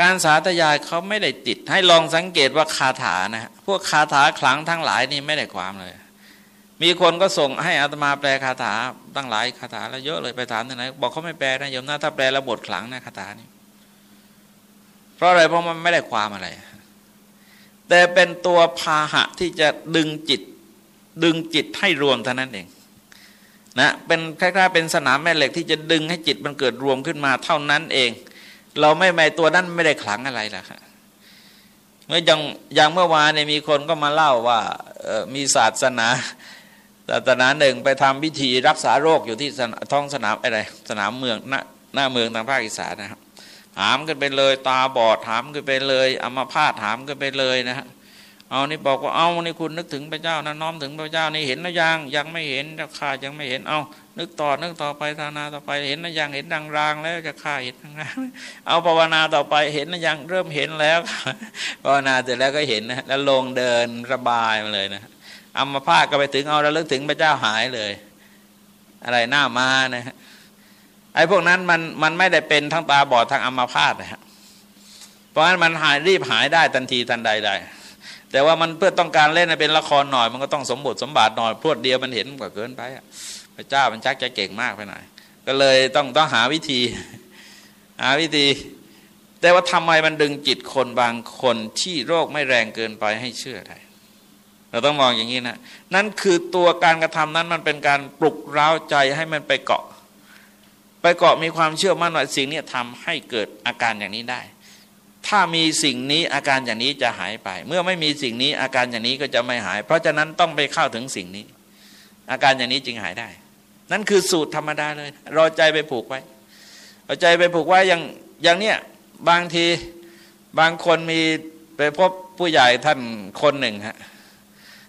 การสาธยายเขาไม่ได้ติด ให้ลองสังเกตว่าคาถานะพวกคาถาขลังทั้งหลายนี่ไม่ได้ความเลย มีคนก็ส่งให้อาตมาแปลคาถาตั้งหลายคาถาแล้วเยอะเลยไปถามที่ไหนบอกเขาไม่แปลนะโยมนะถ้าแปลแล้วบทขลังนะคาถานี่เพราะอะไรเพราะมันไม่ได้ความอะไร แต่เป็นตัวพาหะที่จะดึงจิต ดึงจิตให้รวมเท่านั้นเองนะเป็นคล้ายๆเป็นสนามแม่เหล็กที่จะดึงให้จิตมันเกิดรวมขึ้นมาเท่านั้นเอง เราไม่ไม่ตัวนั้นไม่ได้ขลังอะไรล่ะครับเมื่อยังยังเมื่อวานเนี่ยมีคนก็มาเล่าว่ามีศาสนาศาสนาหนึ่งไปทำพิธีรักษาโรคอยู่ที่ท้องสนามอะไรสนามเมืองหน้าหน้าเมืองทางภาคอีสานนะครับ หามกันไปเลย ตาบอดหามกันไปเลยอัมาพาตหามกันไปเลยนะฮะ เอานี่บอกว่าเอานี่คุณนึกถึงพระเจ้านะน้อมถึงพระเจ้านี่เห็นนะยังยังไม่เห็นจะฆ่ายังไม่เห็นเอานึกต่อนึกต่อไปทานาต่อไปเห็นนะยังเห็นดังรางแล้วจะฆ่าเห็นดังรางเอาภาวนาต่อไปเห็นนะยังเริ่มเห็นแล้วภาวนาเสร็จแล้วก็เห็นนะแล้วลงเดินระบายมาเลยนะอัมาพาก็ไปถึงเอาแล้วลึกถึงพระเจ้าหายเลย อะไรหน้ามานะฮะไอ้พวกนั้นมันมันไม่ได้เป็นทั้งตาบอดทั้งอัมพาตนะฮะเพราะฉะนั้นมันหายรีบหายได้ทันทีทันใดได้ แต่ว่ามันเพื่อต้องการเล่นเป็นละครหน่อย มันก็ต้องสมบทสมบัติหน่อยพรวดเดียวมันเห็นกว่าเกินไปพระเจ้ามันชักจะเก่งมากไปหน่อยก็เลยต้องต้องหาวิธี หาวิธี แต่ว่าทำไมมันดึงจิตคนบางคนที่โรคไม่แรงเกินไปให้เชื่อได้เราต้องมองอย่างนี้นะ นั่นคือตัวการกระทำนั้นมันเป็นการปลุกเร้าใจให้มันไปเกาะ ไปเกาะมีความเชื่อมั่นว่าสิ่งนี้ทำให้เกิดอาการอย่างนี้ได้ ถ้ามีสิ่งนี้อาการอย่างนี้จะหายไป เมื่อไม่มีสิ่งนี้อาการอย่างนี้ก็จะไม่หาย เพราะฉะนั้นต้องไปเข้าถึงสิ่งนี้ อาการอย่างนี้จึงหายได้ นั่นคือสูตรธรรมดาเลยรอใจไปผูกไว้รอใจไปผูกไว้อย่างอย่างเนี้ยบางทีบางคนมีไปพบผู้ใหญ่ท่านคนหนึ่งฮะ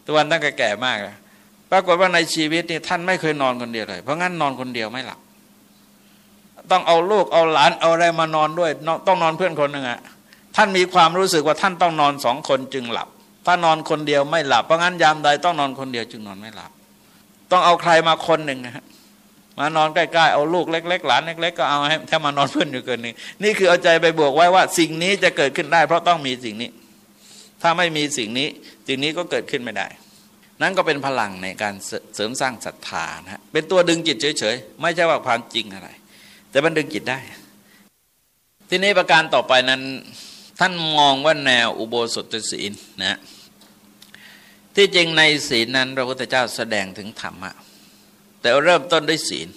ตัววันตั้งแก่มากปรากฏว่าในชีวิตนี่ท่านไม่เคยนอนคนเดียวเลย เพราะงั้นนอนคนเดียวไม่หลับต้องเอาลูกเอาหลานเอาอะไรมานอนด้วย ต้องนอนเพื่อนคนหนึ่งอะ ท่านมีความรู้สึกว่าท่านต้องนอนสองคนจึงหลับ ถ้านอนคนเดียวไม่หลับ เพราะงั้นยามใดต้องนอนคนเดียวจึงนอนไม่หลับ ต้องเอาใครมาคนหนึ่งนะฮะมานอนใกล้ๆเอาลูกเล็ก ๆ หลานเล็กๆก็เอาให้ถ้ามานอนเพื่อนอยู่เกินนึงนี่คือเอาใจไปบวกไว้ว่า สิ่งนี้จะเกิดขึ้นได้ เพราะต้องมีสิ่งนี้ ถ้าไม่มีสิ่งนี้สิ่งนี้ก็เกิดขึ้นไม่ได้ นั่นก็เป็นพลังในการเสริมสร้างศรัทธานะเป็นตัวดึงจิตเฉยๆไม่ใช่ว่าความจริงอะไร แต่มันดึงจิตได้ ทีนี้ประการต่อไปนั้น ท่านมองว่าแนวอุโบสถศีลนะที่จริงในศีลนั้นพระพุทธเจ้าแสดงถึงธรรมะ แต่เริ่มต้นด้วยศีล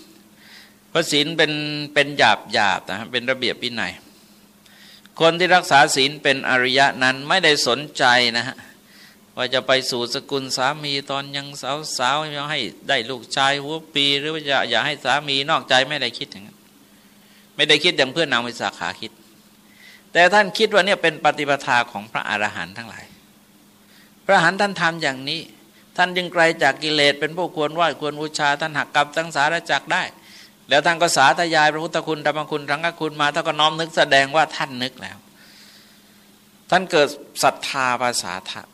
เพราะศีลเป็นเป็นหยาบหยาบนะเป็นระเบียบวินัยคนที่รักษาศีลเป็นอริยะนั้นไม่ได้สนใจนะฮะว่าจะไปสู่สกุลสามีตอนยังสาวๆยังให้ได้ลูกชายหัวปีหรือว่าจะอยากให้สามีนอกใจไม่ได้คิดอย่างนั้นไม่ได้คิดอย่างเพื่อนนางวิสาขาคิด แต่ท่านคิดว่าเนี่ยเป็นปฏิปทาของพระอรหันต์ทั้งหลาย พระอรหันต์ท่านทำอย่างนี้ ท่านยังไกลจากกิเลสเป็นผู้ควรไหว้ควรบูชา ท่านหักกับสังสารจักได้ แล้วท่านก็สาธยายพระพุทธคุณธรรมคุณสังฆคุณมาท่านก็น้อมนึกแสดงว่าท่านนึกแล้ว ท่านเกิดศรัทธาภาษาธรรม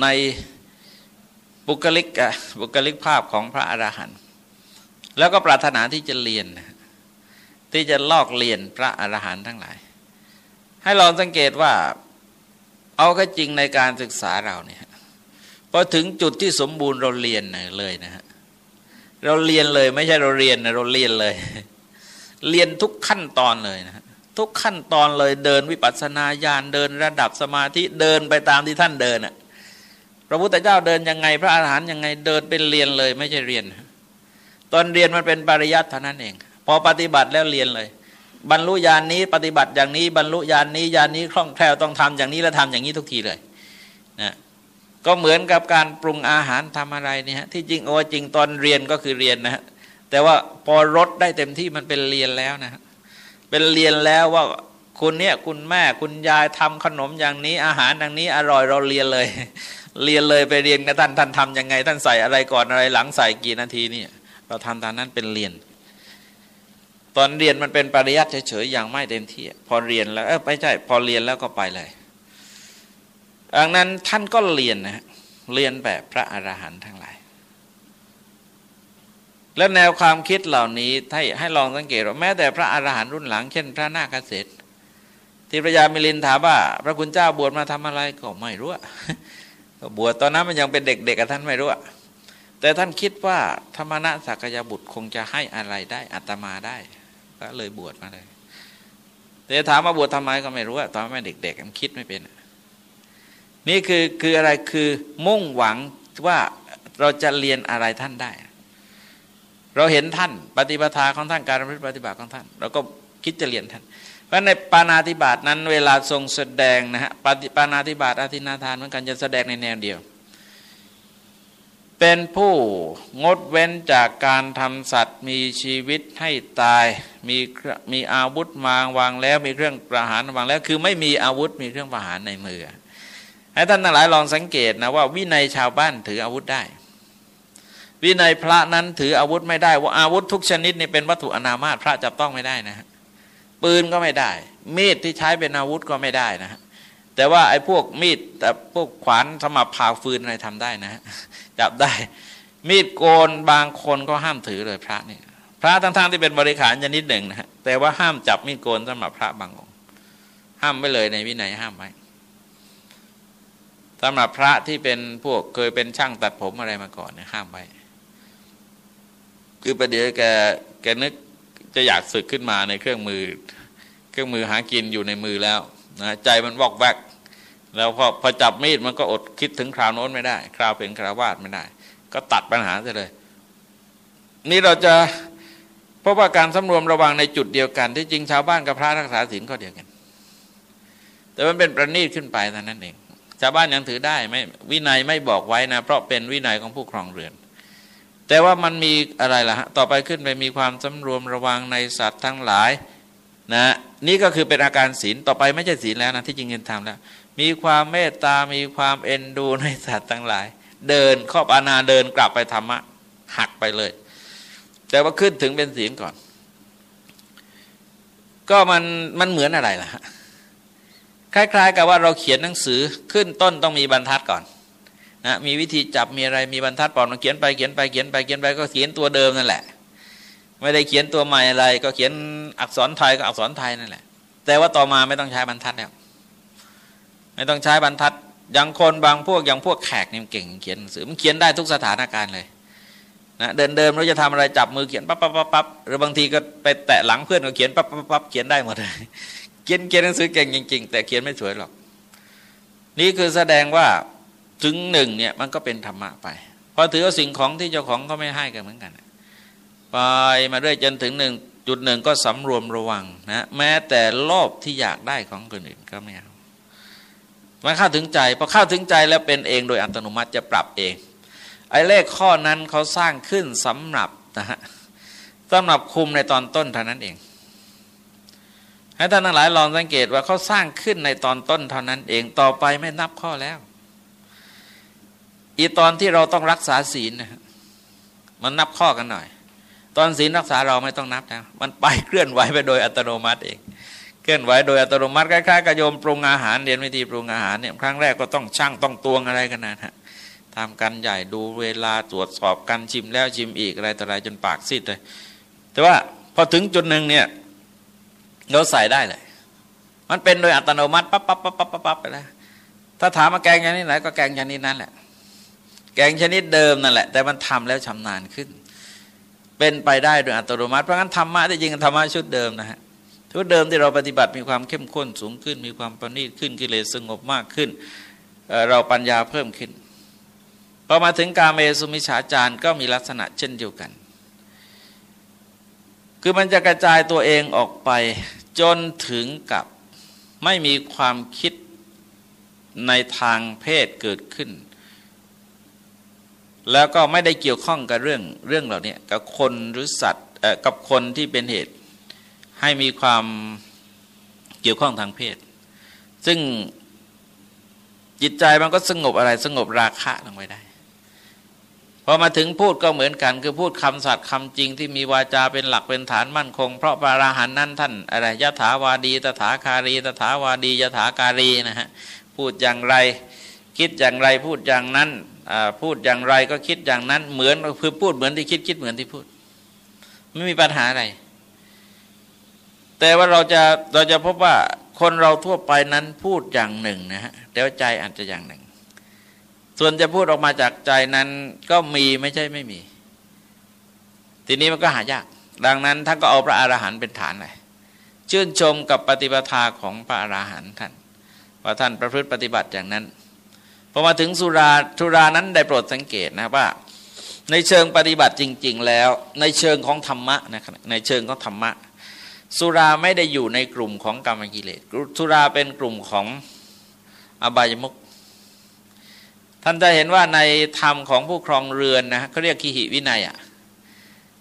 ในบุคลิกบุคลิกภาพของพระอรหันต์แล้วก็ปรารถนาที่จะเรียนที่จะลอกเรียนพระอรหันต์ทั้งหลาย ให้ลองสังเกตว่าเอาก็จริงในการศึกษาเราเนี่ยพอถึงจุดที่สมบูรณ์เราเรียนเลยนะฮะเราเรียนเลยไม่ใช่เราเรียนนะเราเรียนเลย เรียนทุกขั้นตอนเลยนะทุกขั้นตอนเลยเดินวิปัสสนาญาณเดินระดับสมาธิเดินไปตามที่ท่านเดินอะพระพุทธเจ้าเดินยังไง พระอาหารหันต์ยังไงเดินเป็นเรียนเลย ไม่ใช่เรียน ตอนเรียนมันเป็นปริยัติเท่านั้นเอง พอปฏิบัติแล้วเรียนเลย บรรลุญาณนนี้ ปฏิบัติอย่างนี้ บรรลุญาณนนี้ญาณนนี้คล่องแคล่วต้องทำอย่างนี้แล้วทำอย่างนี้ทุกทีเลยนะก็เหมือนกับการปรุงอาหารทำอะไรเนี่ยที่จริงโอ้จริงตอนเรียนก็คือเรียนนะฮะแต่ว่าพอรสได้เต็มที่มันเป็นเรียนแล้วนะเป็นเรียนแล้วว่าคุณเนี่ยคุณแม่คุณยายทำขนมอย่างนี้ อาหารอย่างนี้อร่อยเราเรียนเลย เรียนเลยไปเรียนกับท่านท่านทำยังไง ท่านใส่อะไรก่อนอะไรหลังใส่กี่นาทีนี่เราทำตามนั้นเป็นเรียน ตอนเรียนมันเป็นปริยัติเฉยๆอย่างไม่เต็มที่ พอเรียนแล้วเออไม่ใช่ พอเรียนแล้วก็ไปเลยดังนั้นท่านก็เรียนนะเรียนแบบพระอรหันต์ทั้งหลาย และแนวความคิดเหล่านี้ให้ให้ลองสังเกตว่าแม้แต่พระอรหันต์รุ่นหลัง เช่น พระนาคเกษตรที่พระยามิลินถามว่า พระคุณเจ้าบวชมาทำอะไรก็ไม่รู้บวชตอนนั้นมันยังเป็นเด็กๆกับท่านไม่รู้แต่ท่านคิดว่าธรรมณสักยบุตรคงจะให้อะไรได้อัตมาได้ ก็เลยบวชมาเลย แต่ถามว่าบวชทำไมก็ไม่รู้ตอนไม่เด็กๆมันคิดไม่เป็น นี่คือคืออะไรคือมุ่งหวังว่าเราจะเรียนอะไรท่านได้ เราเห็นท่าน ปฏิปทาของท่านการปฏิบัติของท่าน เราก็คิดจะเรียนท่านเพราะในปานาธิบาตนั้น เวลาทรงแสดงนะฮะปฏิปานาธิบาตอาทินาทานเหมือนกันจะแสดงในแนวเดียว เป็นผู้งดเว้นจากการทำสัตว์มีชีวิตให้ตาย มีมีอาวุธมาวางแล้วมีเครื่องประหารวางแล้ว คือไม่มีอาวุธมีเครื่องประหารในมือให้ท่านทั้งหลายลองสังเกตนะว่าวินัยชาวบ้านถืออาวุธได้ วินัยพระนั้นถืออาวุธไม่ได้ ว่าอาวุธทุกชนิดนี่เป็นวัตถุอนามาตพระจับต้องไม่ได้นะปืนก็ไม่ได้ มีดที่ใช้เป็นอาวุธก็ไม่ได้นะแต่ว่าไอ้พวกมีดแต่พวกขวานสมับผ่าฟืนอะไรทำได้นะ จับได้ มีดโกนบางคนก็ห้ามถือเลยพระนี่พระทั้งๆที่เป็นบริขารชนิดหนึ่งนะฮะแต่ว่าห้ามจับมีดโกนสำหรับพระบางองค์ ห้ามไว้เลยในวินัยห้ามไว้สำหรับพระที่เป็นพวกเคยเป็นช่างตัดผมอะไรมาก่อนเนี่ยห้ามไว้ คือประเดี๋ยวแกแกนึกจะอยากศึกขึ้นมาในเครื่องมือ เครื่องมือหากินอยู่ในมือแล้วนะใจมันวอกแวก แล้วพอพอจับมีดมันก็อดคิดถึงคราวโน้นไม่ได้ คราวเป็นคราวาสไม่ได้ ก็ตัดปัญหาไปเลย นี่เราจะเพราะว่าการสำรวมระวังในจุดเดียวกัน ที่จริงชาวบ้านกับพระรักษาศีลก็เดียวกัน แต่มันเป็นประณีตขึ้นไปเท่านั้นเอง ชาวบ้านยังถือได้ไม่วินัยไม่บอกไว้นะ เพราะเป็นวินัยของผู้ครองเรือน แต่ว่ามันมีอะไรล่ะฮะต่อไปขึ้นไปมีความสำรวมระวังในสัตว์ทั้งหลายนะนี่ก็คือเป็นอาการศีลต่อไปไม่ใช่ศีลแล้วนะที่จริงๆทำแล้ว มีความเมตตา มีความเอ็นดูในสัตว์ทั้งหลาย เดินครอบอาณาเดินกลับไปธรรมะ หักไปเลย แต่ว่าขึ้นถึงเป็นศีลก่อน ก็มันมันเหมือนอะไรล่ะคล้าย ๆ กับว่าเราเขียนหนังสือขึ้นต้นต้องมีบรรทัดก่อนนะมีวิธีจับมีอะไรมีบรรทัดปอนเขียนไปเขียนไปเขียนไปเขียนไปก็เขียนตัวเดิมนั่นแหละ ไม่ได้เขียนตัวใหม่อะไร ก็เขียนอักษรไทยก็อักษรไทยนั่นแหละ แต่ว่าต่อมาไม่ต้องใช้บรรทัดแล้ว ไม่ต้องใช้บรรทัดอย่างคนบางพวกอย่างพวกแขกนี่มันเก่งเขียนหนังสือมันเขียนได้ทุกสถานการณ์เลยนะเดินเดินเราจะทำอะไรจับมือเขียนปั๊บปั๊บปั๊บปั๊บหรือบางทีก็ไปแตะหลังเพื่อนก็เขียนปั๊บปั๊บปั๊บเขียนได้หมดเลยเขียนเขียนหนังสือเก่งจริง ๆ แต่เขียนไม่สวยหรอก นี่คือแสดงว่าถึงหนึ่งเนี่ยมันก็เป็นธรรมะไปพอถือว่าสิ่งของที่เจ้าของเขาไม่ให้กันเหมือนกันไปมาเรื่อยจนถึงหนึ่งจุดหนึ่งก็สำรวมระวังนะแม้แต่โลภที่อยากได้ของคนอื่นก็ไม่ มันเข้าถึงใจพอเข้าถึงใจแล้วเป็นเองโดยอัตโนมัติจะปรับเอง ไอ้เลขข้อนั้นเขาสร้างขึ้นสำหรับนะฮะสำหรับคุมในตอนต้นเท่านั้นเอง ให้ท่านทั้งหลายลองสังเกตว่าเขาสร้างขึ้นในตอนต้นเท่านั้นเองต่อไปไม่นับข้อแล้ว อีตอนที่เราต้องรักษาศีลนะมันนับข้อกันหน่อย ตอนศีลรักษาเราไม่ต้องนับแล้วมันไปเคลื่อนไหวไปโดยอัตโนมัติเอง เคลื่อนไหวโดยอัตโนมัติคล้ายๆกับโยมปรุงอาหารเรียนวิธีปรุงอาหารเนี่ยครั้งแรกก็ต้องช่างต้องตวงอะไรกันนะฮะทำกันใหญ่ดูเวลาตรวจสอบกันชิมแล้วชิมอีกอะไรต่ออะไรจนปากซีดเลย แต่ว่าพอถึงจุดหนึ่งเนี่ยเราใส่ได้เลย มันเป็นโดยอัตโนมัติปั๊บปั๊บปั๊บปั๊บปั๊บไปแล้วถ้าถามมาแกงชนิดไหนก็แกงชนิดนั้นแหละ แกงชนิดเดิมนั่นแหละ แต่มันทำแล้วชำนาญขึ้น เป็นไปได้โดยอัตโนมัติเพราะงั้นธรรมะที่จริงธรรมะชุดเดิมนะฮะ ชุดเดิมที่เราปฏิบัติมีความเข้มข้นสูงขึ้น มีความประณีตขึ้นกิเลสสงบมากขึ้นเราปัญญาเพิ่มขึ้นพอมาถึงกาเมสุมิฉาจารก็มีลักษณะเช่นเดียวกัน คือมันจะกระจายตัวเองออกไปจนถึงกับไม่มีความคิดในทางเพศเกิดขึ้น แล้วก็ไม่ได้เกี่ยวข้องกับเรื่องเรื่องเหล่านี้กับคนหรือสัตว์กับคนที่เป็นเหตุ ให้มีความเกี่ยวข้องทางเพศ ซึ่งจิตใจมันก็สงบอะไรสงบราคะลงไปได้พอมาถึงพูดก็เหมือนกัน คือพูดคำสัตย์คำจริงที่มีวาจาเป็นหลักเป็นฐานมั่นคง เพราะพระอราหันนั้นท่านอะไรยะถาวาดีตถาคารีตถาวาดียะถาการีนะฮะพูดอย่างไร คิดอย่างไรพูดอย่างนั้นพูดอย่างไรก็คิดอย่างนั้นเหมือนคือพูดเหมือนที่คิดคิดเหมือนที่พูด ไม่มีปัญหาอะไร แต่ว่าเราจะเราจะพบว่าคนเราทั่วไปนั้นพูดอย่างหนึ่งนะฮะแต่ว่าใจอาจจะอย่างหนึ่ง ส่วนจะพูดออกมาจากใจนั้นก็มีไม่ใช่ไม่มี ทีนี้มันก็หายาก ดังนั้นท่านก็เอาพระอรหันต์เป็นฐานเลยชื่นชมกับปฏิปทาของพระอรหันต์ท่านว่าท่านประพฤติปฏิบัติอย่างนั้นพอมาถึงสุราสุรานั้นได้โปรดสังเกตนะว่าในเชิงปฏิบัติจริง ๆ แล้ว ในเชิงของธรรมะนะครับในเชิงของธรรมะ สุราไม่ได้อยู่ในกลุ่มของกรรมกิเลสสุราเป็นกลุ่มของอบายมุขท่านจะเห็นว่าในธรรมของผู้ครองเรือนนะเขาเรียกขีหิวินัยอะ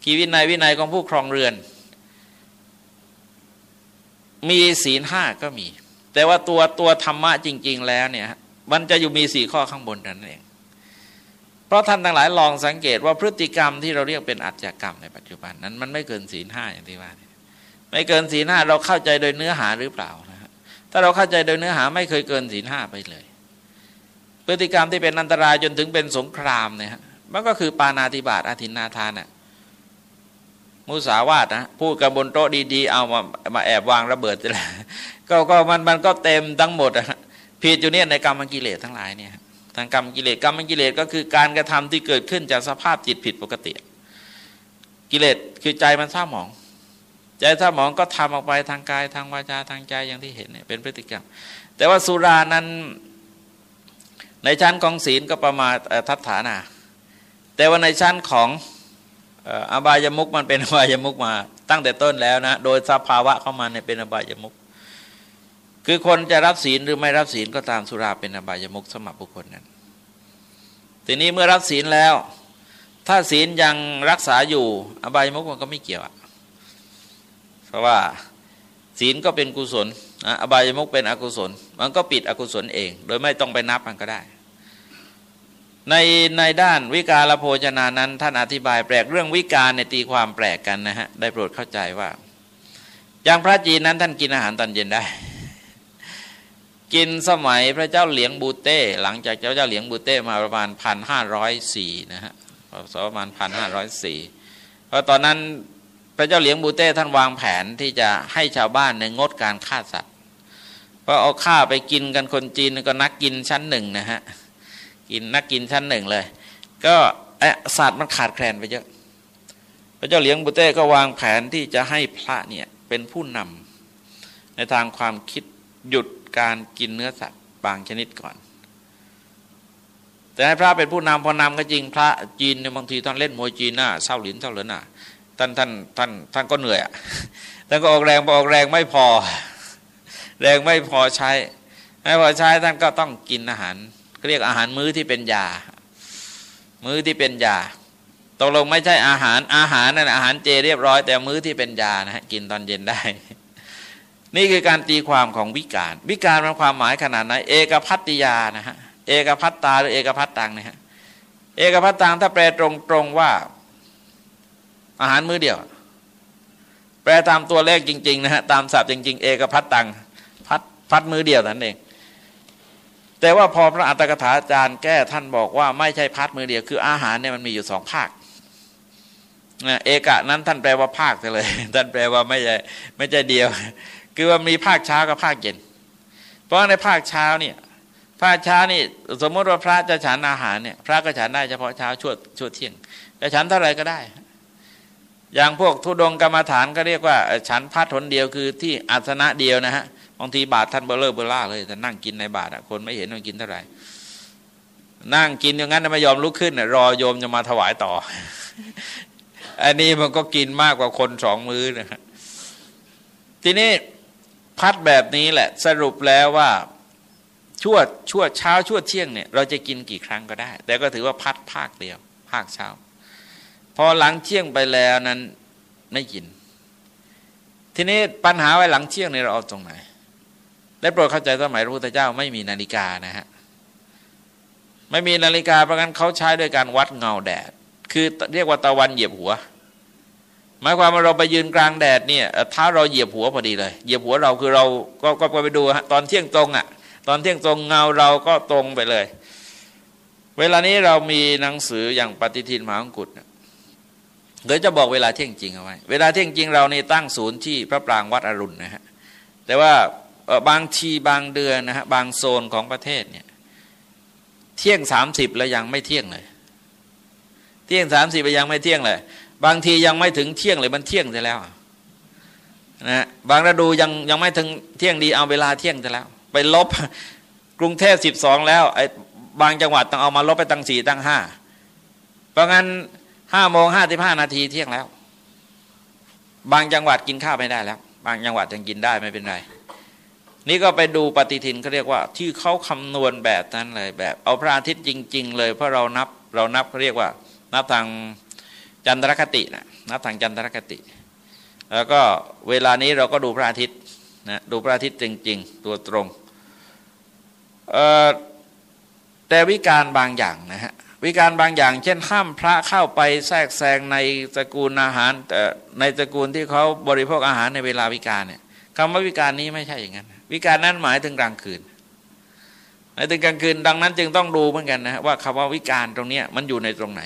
ขีวินัยวินัยของผู้ครองเรือน มีศีลห้าก็มี แต่ว่าตัวตัวธรรมะจริง ๆ แล้วเนี่ยมันจะอยู่มีสี่ข้อข้างบนนั่นเองเพราะท่านทั้งหลายลองสังเกตว่าพฤติกรรมที่เราเรียกเป็นอัจฉกรรมในปัจจุบันนั้นมันไม่เกินศีลห้าอย่างที่ว่า ไม่เกินศีลห้าเราเข้าใจโดยเนื้อหาหรือเปล่านะฮะถ้าเราเข้าใจโดยเนื้อหาไม่เคยเกินศีลห้าไปเลย พฤติกรรมที่เป็นอันตรายจนถึงเป็นสงครามเนี่ยมันก็คือปานาติบาตอาทินนาทานน่ะมุสาวาตนะพูดกับบนโต๊ะดีๆ เอามามาแอบวางระเบิดจะแล้วก็ก็มันมันก็เต็มทั้งหมดอะผิดอยู่เนี่ยในกรรมกิเลสทั้งหลายเนี่ยทางกรรมกิเลสกรรมกิเลสก็คือการกระทำที่เกิดขึ้นจากสภาพจิตผิดปกติ กิเลสคือใจมันเศร้าหมอง ใจเศร้าหมองก็ทำออกไปทางกายทางวาจาทางใจอย่างที่เห็นเนี่ยเป็นพฤติกรรม แต่ว่าสุรานั้นในชั้นของศีลก็ประมาททัศฐานา แต่ว่าในชั้นของอบายมุกมันเป็นอบายมุกมา ตั้งแต่ต้นแล้วนะโดยสภาวะเข้ามาเนี่ยเป็นอบายมุกคือคนจะรับศีลหรือไม่รับศีลก็ตามสุราเป็นอบายมุกสมับบุคคลนั้น ทีนี้เมื่อรับศีลแล้ว ถ้าศีลยังรักษาอยู่อบายมุกมันก็ไม่เกี่ยวเพ ราะว่าศีลก็เป็นกุศลอบายมุกเป็นอกุศล มันก็ปิดอกุศลเอง โดยไม่ต้องไปนับมันก็ได้ ในในด้านวิกาลโภชนานั้น ท่านอธิบายแปลกเรื่องวิกาในตีความแปลกกันนะฮะได้โปรดเข้าใจว่า อย่างพระจีนนั้นท่านกินอาหารตอนเย็นได้ กินสมัยพระเจ้าเหลียงบูเต้ หลังจากเจ้าเจ้าเหลียงบูเต้มาประมาณพันห้าร้อยสี่นะฮะประมาณพันห้าร้อยสี่เพราะตอนนั้น พระเจ้าเหลียงบูเต้ท่านวางแผนที่จะให้ชาวบ้านเนี่ยงดการฆ่าสัตว์เพราะเอาฆ่าไปกินกันคนจีนก็นักกินชั้นหนึ่งนะฮะกินนักกินชั้นหนึ่งเลย ก็แอะศาสตร์มันขาดแคลนไปเยอะ พระเจ้าเหลียงบุเต้ก็วางแผนที่จะให้พระเนี่ยเป็นผู้นำในทางความคิดหยุดการกินเนื้อสัตว์บางชนิดก่อน แต่ให้พระเป็นผู้นำพอนำก็จริงพระจีนเนี่ยบางทีตอนเล่นมวยจีนน่ะเศร้าหลินเศร้าเหลินน่ะ ท่านท่านท่านท่านก็เหนื่อยอะท่านก็ออกแรงพอออกแรงไม่พอ แรงไม่พอใช้ไม่พอใช้ท่านก็ต้องกินอาหารเรียกอาหารมื้อที่เป็นยา มื้อที่เป็นยาตกลงไม่ใช่อาหารอาหารนั่นอาหารเจเรียบร้อย แต่มื้อที่เป็นยานะฮะกินตอนเย็นได้ นี่คือการตีความของวิการ วิการมันความหมายขนาดไหนเอกพัตติยานะฮะเอกพัตตาหรือเอกพัตตังเนะฮะเอกพัตตังถ้าแปลตรงๆว่า อาหารมื้อเดียว แปลตามตัวเลขจริง ๆ นะฮะตามศัพท์จริง ๆ เอกพัตตังพัดพัดมื้อเดียวนั่นเอง แต่ว่าพอพระอัตถกถาจารย์แก้ท่านบอกว่าไม่ใช่พัดมือเดียว คืออาหารเนี่ยมันมีอยู่สองภาคเอกะนั้นท่านแปลว่าภาคเลย ท่านแปลว่าไม่ใช่ไม่ใช่เดียว คือว่ามีภาคเช้ากับภาคเย็น เพราะในภาคเช้าเนี่ยภาคเช้านี่สมมติว่าพระจะฉันอาหารเนี่ยพระก็ฉันได้เฉพาะเช้าช่วช่วเที่ยงจะฉันเท่าไรก็ได้ อย่างพวกทุดงกรรมฐานก็เรียกว่าฉันพัดหนเดียวคือที่อัสนะเดียวนะฮะบางทีบาทท่านเบลเลอร์เบล่าเลยแต่นั่งกินในบาทคนไม่เห็นว่ากินเท่าไหร่ นั่งกินอย่างนั้นไม่ยอมลุกขึ้นรอโยมจะมาถวายต่อ อันนี้มันก็กินมากกว่าคนสองมื้อนะทีนี้พัดแบบนี้แหละ สรุปแล้วว่าชั่วชั่วเช้าชั่วเที่ยงเนี่ยเราจะกินกี่ครั้งก็ได้ แต่ก็ถือว่าพัดภาคเดียว ภาคเช้า พอหลังเที่ยงไปแล้วนั้นไม่กิน ทีนี้ปัญหาไว้หลังเที่ยงนี่เราเอาตรงไหน ได้โปรดเข้าใจสมัยพระพุทธเจ้าไม่มีนาฬิกานะฮะไม่มีนาฬิกาเพราะงั้นเขาใช้ด้วยการวัดเงาแดด คือเรียกว่าตะวันเหยียบหัว หมายความว่าเราไปยืนกลางแดดเนี่ยเท้าเราเหยียบหัวพอดีเลย เหยียบหัวเราคือเราก็ก็ไปดูฮะตอนเที่ยงตรงอะ ตอนเที่ยงตรงเงาเราก็ตรงไปเลย เวลานี้เรามีหนังสืออย่างปฏิทินมหาองกุฎ เดี๋ยวจะบอกเวลาเที่ยงจริงเอาไว้เวลาเที่ยงจริงเรานี่ตั้งศูนย์ที่พระปรางวัดอรุณนะฮะแต่ว่าบางทีบางเดือนนะฮะบางโซนของประเทศเนี่ยเที่ยงสามสิบแล้วยังไม่เที่ยงเลย เที่ยงสามสิบยังไม่เที่ยงเลย บางทียังไม่ถึงเที่ยงเลยมันเที่ยงไปแล้วนะบางฤดูยังยังไม่ถึงเที่ยงดีเอาเวลาเที่ยงไปแล้ว ไปลบกรุงเทพสิบสองแล้วไอ้บางจังหวัดต้องเอามาลบไปตั้งสี่ตั้งห้าเพราะงั้น ห้าโมงห้าสิบห้านาทีเที่ยงแล้ว บางจังหวัดกินข้าวไม่ได้แล้ว บางจังหวัดยังกินได้ไม่เป็นไรนี่ก็ไปดูปฏิทินเขาเรียกว่า ที่เขาคำนวณแบบนั้นเลยแบบ เอาพระอาทิตย์จริง ๆ เลยเพราะเรานับเรานับเขาเรียกว่า นับทางจันทรคตินะนับทางจันทรคติ แล้วก็เวลานี้เราก็ดูพระอาทิตย์นะดูพระอาทิตย์จริง ๆ ตัวตรงแต่วิการบางอย่างนะฮะ วิการบางอย่าง เช่นห้ามพระเข้าไปแทรกแซงในสกุลอาหารแต่ในสกุลที่เขาบริโภคอาหารในเวลาวิการเนี่ยคำว่าวิการนี้ไม่ใช่อย่างนั้นวิการนั้นหมายถึงกลางคืนหมายถึงกลางคืนดังนั้นจึงต้องดูเหมือนกันนะว่าคำว่าวิการตรงนี้มันอยู่ในตรงไหน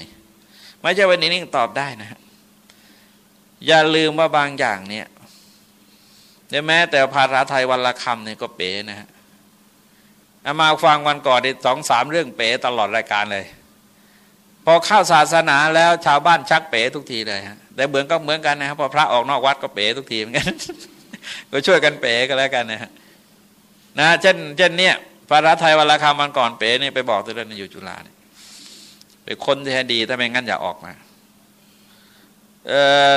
ไม่ใช่วันนี้นี่ตอบได้นะอย่าลืมว่าบางอย่างเนี่ยแม้แต่ภาษาไทยวันละคำเนี่ยก็เป๋นะฮะมาฟังวันก่อนสองสามเรื่องเป๋ตลอดรายการเลย อเข้าศาสนาแล้วชาวบ้านชักเป๋ทุกทีเลยฮะแต่เหมือนก็เหมือนกันนะครับพอพระออกนอกวัดก็เป๋ทุกทีเหมือนกันก็ช่วยกันเป๋กันแล้วกันนะฮะนะเช่นเช่นเนี่ยพระรัไทยวันละคำมันก่อนเป๋เนี่ยไปบอกตัวเรื่องอยู่จุฬาเนี่ยไปคนที่ดีถ้าไม่งั้นอย่าออกมาเอ่อ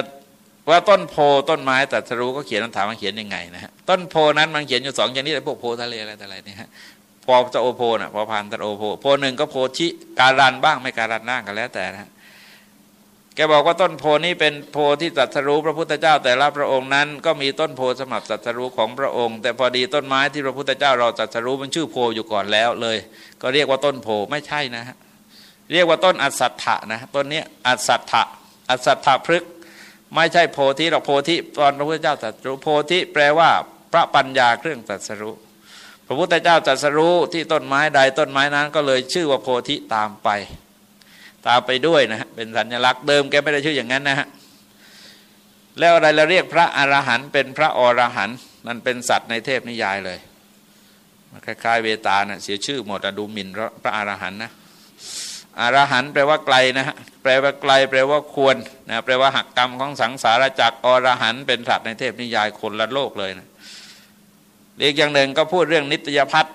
ว่าต้นโพต้นไม้แต่สรู้ก็เขียนคำถามมันเขียนยังไงนะฮะต้นโพนั้นมันเขียนอยู่สองอย่างนี้ไอ้พวกโพทะเลอะไรแต่อะไรเนี่ยฮะ พอจะโอโพน่ะพอพานตะโอโพโพหนึ่งก็โพชิการันบ้างไม่การันบ้างกันแล้วแต่นะแกบอกว่าต้นโพนี้เป็นโพที่ตรัสรู้พระพุทธเจ้าแต่ละพระองค์นั้น ก็มีต้นโพสำหรับตรัสรู้ของพระองค์ แต่พอดีต้นไม้ที่พระพุทธเจ้าเราตรัสรู้มันชื่อโพอยู่ก่อนแล้วเลย ก็เรียกว่าต้นโพไม่ใช่นะฮะเรียกว่าต้นอัศถะนะต้นนี้อัศถะอัศถะพฤกไม่ใช่โพธิหรอกโพธิตอนพระพุทธเจ้าตรัสรู้โพธิแปลว่าพระปัญญาเครื่องตรัสรู้ ระพุทธเจ้าตรัสรู้ที่ต้นไม้ใดต้นไม้นั้น ก็เลยชื่อว่าโพธิตามไป ตามไปด้วยนะ เป็นสัญลักษณ์เดิมแกไม่ได้ชื่ออย่างนั้นนะฮะแล้วอะไรเราเรียกพระอรหันต์เป็นพระอรหันต์มันเป็นสัตว์ในเทพนิยายเลยคล้ายๆเวตานะเสียชื่อหมดดูหมิ่นพระอรหันต์นะอรหันต์แปลว่าไกลนะฮะแปลว่าไกล แปลว่าควรนะแปลว่าหักกรรมของสังสารจักรอรหันต์เป็นสัตว์ในเทพนิยายคนละโลกเลยนะ อีกอย่างหนึ่งก็พูดเรื่องนิตยพัฒน์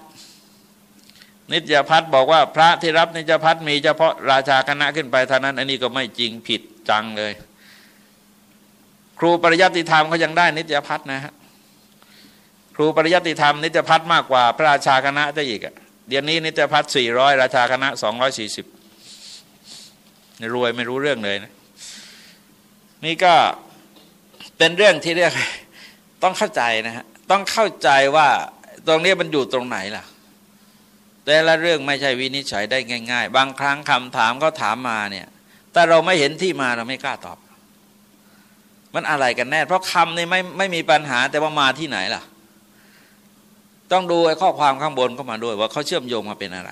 นิจพัฒบอกว่าพระที่รับนิจพัฒมีเฉพาะราชาคณะขึ้นไปเท่านั้น อันนี้ก็ไม่จริงผิดจังเลย ครูปริยัติธรรมเขายังได้นิตยพัฒนะฮะครูปริยัติธรรมนิตยพัฒมากกว่าพระราชาคณะจะอีกอะเดี๋ยวนี้นิตยพัฒสี่ร้อยราชาคณะสองร้อยสี่สิบรวยไม่รู้เรื่องเลยนะนี่ก็เป็นเรื่องที่เรียกต้องเข้าใจนะฮะ ต้องเข้าใจว่าตรงนี้มันอยู่ตรงไหนล่ะ แต่ละเรื่องไม่ใช่วินิจฉัยได้ง่าย ๆ บางครั้งคำถามเขาถามมาเนี่ยแต่เราไม่เห็นที่มาเราไม่กล้าตอบ มันอะไรกันแน่ เพราะคำนี่ไม่ไม่มีปัญหาแต่ว่ามาที่ไหนล่ะ ต้องดูไอ้ข้อความข้างบนเข้ามาด้วย ว่าเขาเชื่อมโยงมาเป็นอะไร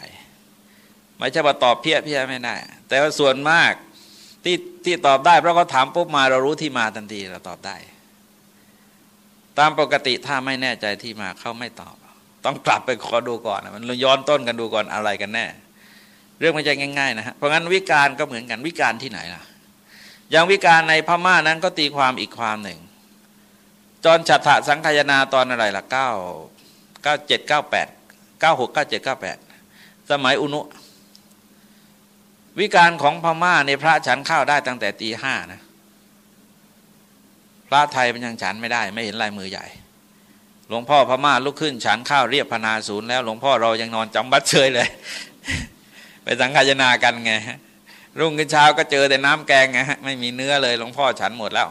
ไม่ใช่ว่าตอบเพี้ยเพี้ยไม่ได้ แต่ว่าส่วนมากที่ที่ตอบได้เพราะเขาถามปุ๊บมาเรารู้ที่มาทันทีเราตอบได้ ตามปกติถ้าไม่แน่ใจที่มาเขาไม่ตอบ ต้องกลับไปขอดูก่อนมันย้อนต้นกันดูก่อนอะไรกันแน่ เรื่องไม่ใช่ง่ายๆนะฮะเพราะงั้นวิการก็เหมือนกันวิการที่ไหนล่ะ อย่างวิการในพม่านั้นก็ตีความอีกความหนึ่งจอนฉัตรสังขยาตอนอะไรล่ะเก้าเก้าเจ็ดเก้าแปดเก้าหกเก้าเจ็ดเก้าแปดสมัยอุนุ วิการของพม่าในพระฉันข้าวได้ตั้งแต่ตีห้านะ ระไทยมันยังฉันไม่ได้ ไม่เห็นลายมือใหญ่ หลวงพ่อพม่าลุกขึ้นฉันข้าวเรียบพนาศูนย์แล้ว หลวงพ่อเรายังนอนจำบัดเฉยเลย ไปสังขยนากันไงรุ่งขึ้นเช้าก็เจอแต่น้ำแกงไงไม่มีเนื้อเลยหลวงพ่อฉันหมดแล้ว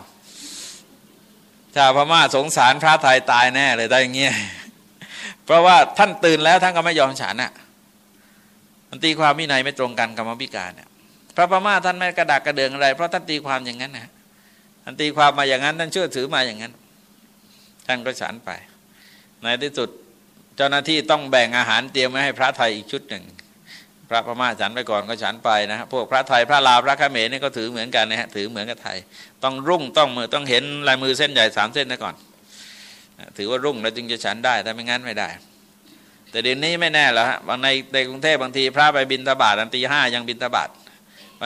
ชาวพม่าสงสารพระไทยตายแน่เลยได้อย่างเงี้ยเพราะว่าท่านตื่นแล้วท่านก็ไม่ยอมฉันอะมันตีความวินัยไม่ตรงกันกับมพิการเนี่ยพระพม่าท่านไม่กระดักกระเดืองอะไร เพราะท่านตีความอย่างนั้นนะ ท่านตีความมาอย่างนั้นท่านเชื่อถือมาอย่างนั้น ท่านก็ฉันไป ในที่สุดเจ้าหน้าที่ต้องแบ่งอาหารเตรียมไว้ให้พระไทยอีกชุดหนึ่ง พระพม่าฉันไปก่อนก็ฉันไปนะฮะพวกพระไทยพระลาวพระเขมรนี่ก็ถือเหมือนกันนะฮะถือเหมือนกับไทย ต้องรุ่งต้องมือต้องเห็นลายมือเส้นใหญ่สามเส้นนะก่อน ถือว่ารุ่งแล้วจึงจะฉันได้ถ้าไม่งั้นไม่ได้ แต่เดี๋ยวนี้ไม่แน่แล้วฮะบางในในกรุงเทพบางทีพระไปบินตบาทอันตีห้ายังบินตบาท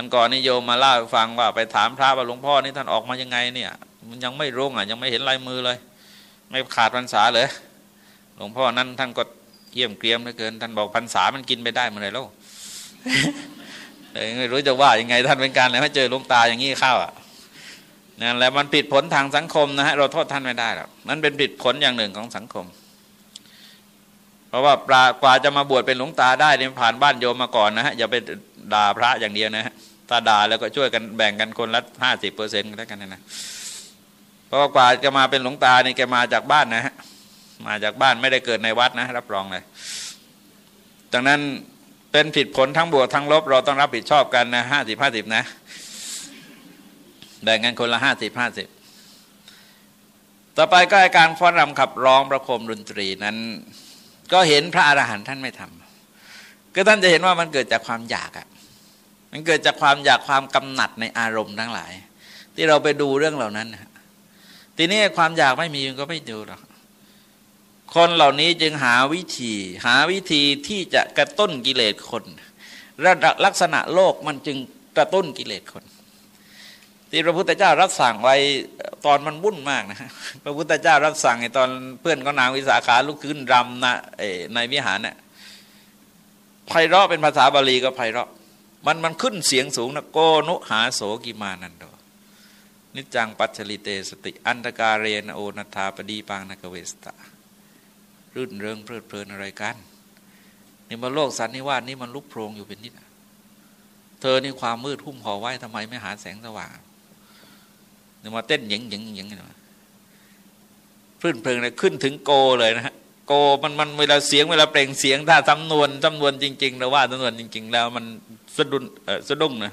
วันก่อนนี่โยมมาเล่าฟังว่าไปถามพระว่าหลวงพ่อนี่ท่านออกมายังไงเนี่ย มันยังไม่รุ่งอะยังไม่เห็นลายมือเลย ไม่ขาดพรรษาเลยหลวงพ่อนั้นท่านก็เยี่ยมเกรียมเหลือเกิน ท่านบอกพรรษามันกินไปได้เมื่อไรแล้วไม่รู้จะว่ายังไง ท่านเป็นการแล้วให้เจอลุงตาอย่างนี้เข้าอะนั่นแหละมันผิดผลทางสังคมนะฮะเราโทษท่านไม่ได้หรอกมันเป็นผิดผลอย่างหนึ่งของสังคม เพราะว่าปลากว่าจะมาบวชเป็นหลวงตาได้เนี่ยผ่านบ้านโยมมาก่อนนะฮะอย่าไปด่าพระอย่างเดียวนะฮะ ถ้าด่าแล้วก็ช่วยกันแบ่งกันคนละห้าสิบเปอร์เซ็นต์แล้วกันนะเพราะกว่าจะมาเป็นหลวงตานี่แกมาจากบ้านนะฮะมาจากบ้านไม่ได้เกิดในวัดนะ รับรองเลยดังนั้นเป็นผิดผลทั้งบวกทั้งลบ เราต้องรับผิดชอบกันนะห้าสิบห้าสิบนะ แบ่งกันคนละห้าสิบห้าสิบต่อไปก็การฟ้อนรำขับร้องประโคมดนตรีนั้น ก็เห็นพระอรหันต์ท่านไม่ทำก็ท่านจะเห็นว่ามันเกิดจากความอยากอะ มันเกิดจากความอยากความกำหนัดในอารมณ์ทั้งหลาย ที่เราไปดูเรื่องเหล่านั้นทีนี้ความอยากไม่มีก็ไม่ดูหรอกคนเหล่านี้จึงหาวิธี หาวิธีที่จะกระตุ้นกิเลสคนระดับลักษณะโลกมันจึงกระตุ้นกิเลสคน ที่พระพุทธเจ้ารับสั่งไว้ตอนมันวุ่นมากนะพระพุทธเจ้ารับสั่งไอ้ตอนเพื่อนก็นางวิสาขาลุกขึ้นรำนะในวิหารเนี่ยไพเราะเป็นภาษาบาลีก็ไพเราะ มันมันขึ้นเสียงสูงนะโกนุหาโสกิมานันโดนิจังปัจฉลิเตสติ อันตการเรนโอนัทาปดีปังนกเวสตารื่นเริงเพลิดเพลินอะไรกันในมาโลกสันนิวาสนี่มันลุกโพรงอยู่เป็นนิดเธอนี่ความมืดหุ้มห่อไว้ทำไมไม่หาแสงสว่างนี่มาเต้นหยิงหยิงหยิงกันมาพื้นเพลิงเลยขึ้นถึงโกเลยนะฮะ โกมันมันเวลาเสียงเวลาเปล่งเสียงถ้าจำนวนจำนวนจริงๆเราว่าจำนวนจริง ๆ แล้วมันสะดุนสะดุ้งนะ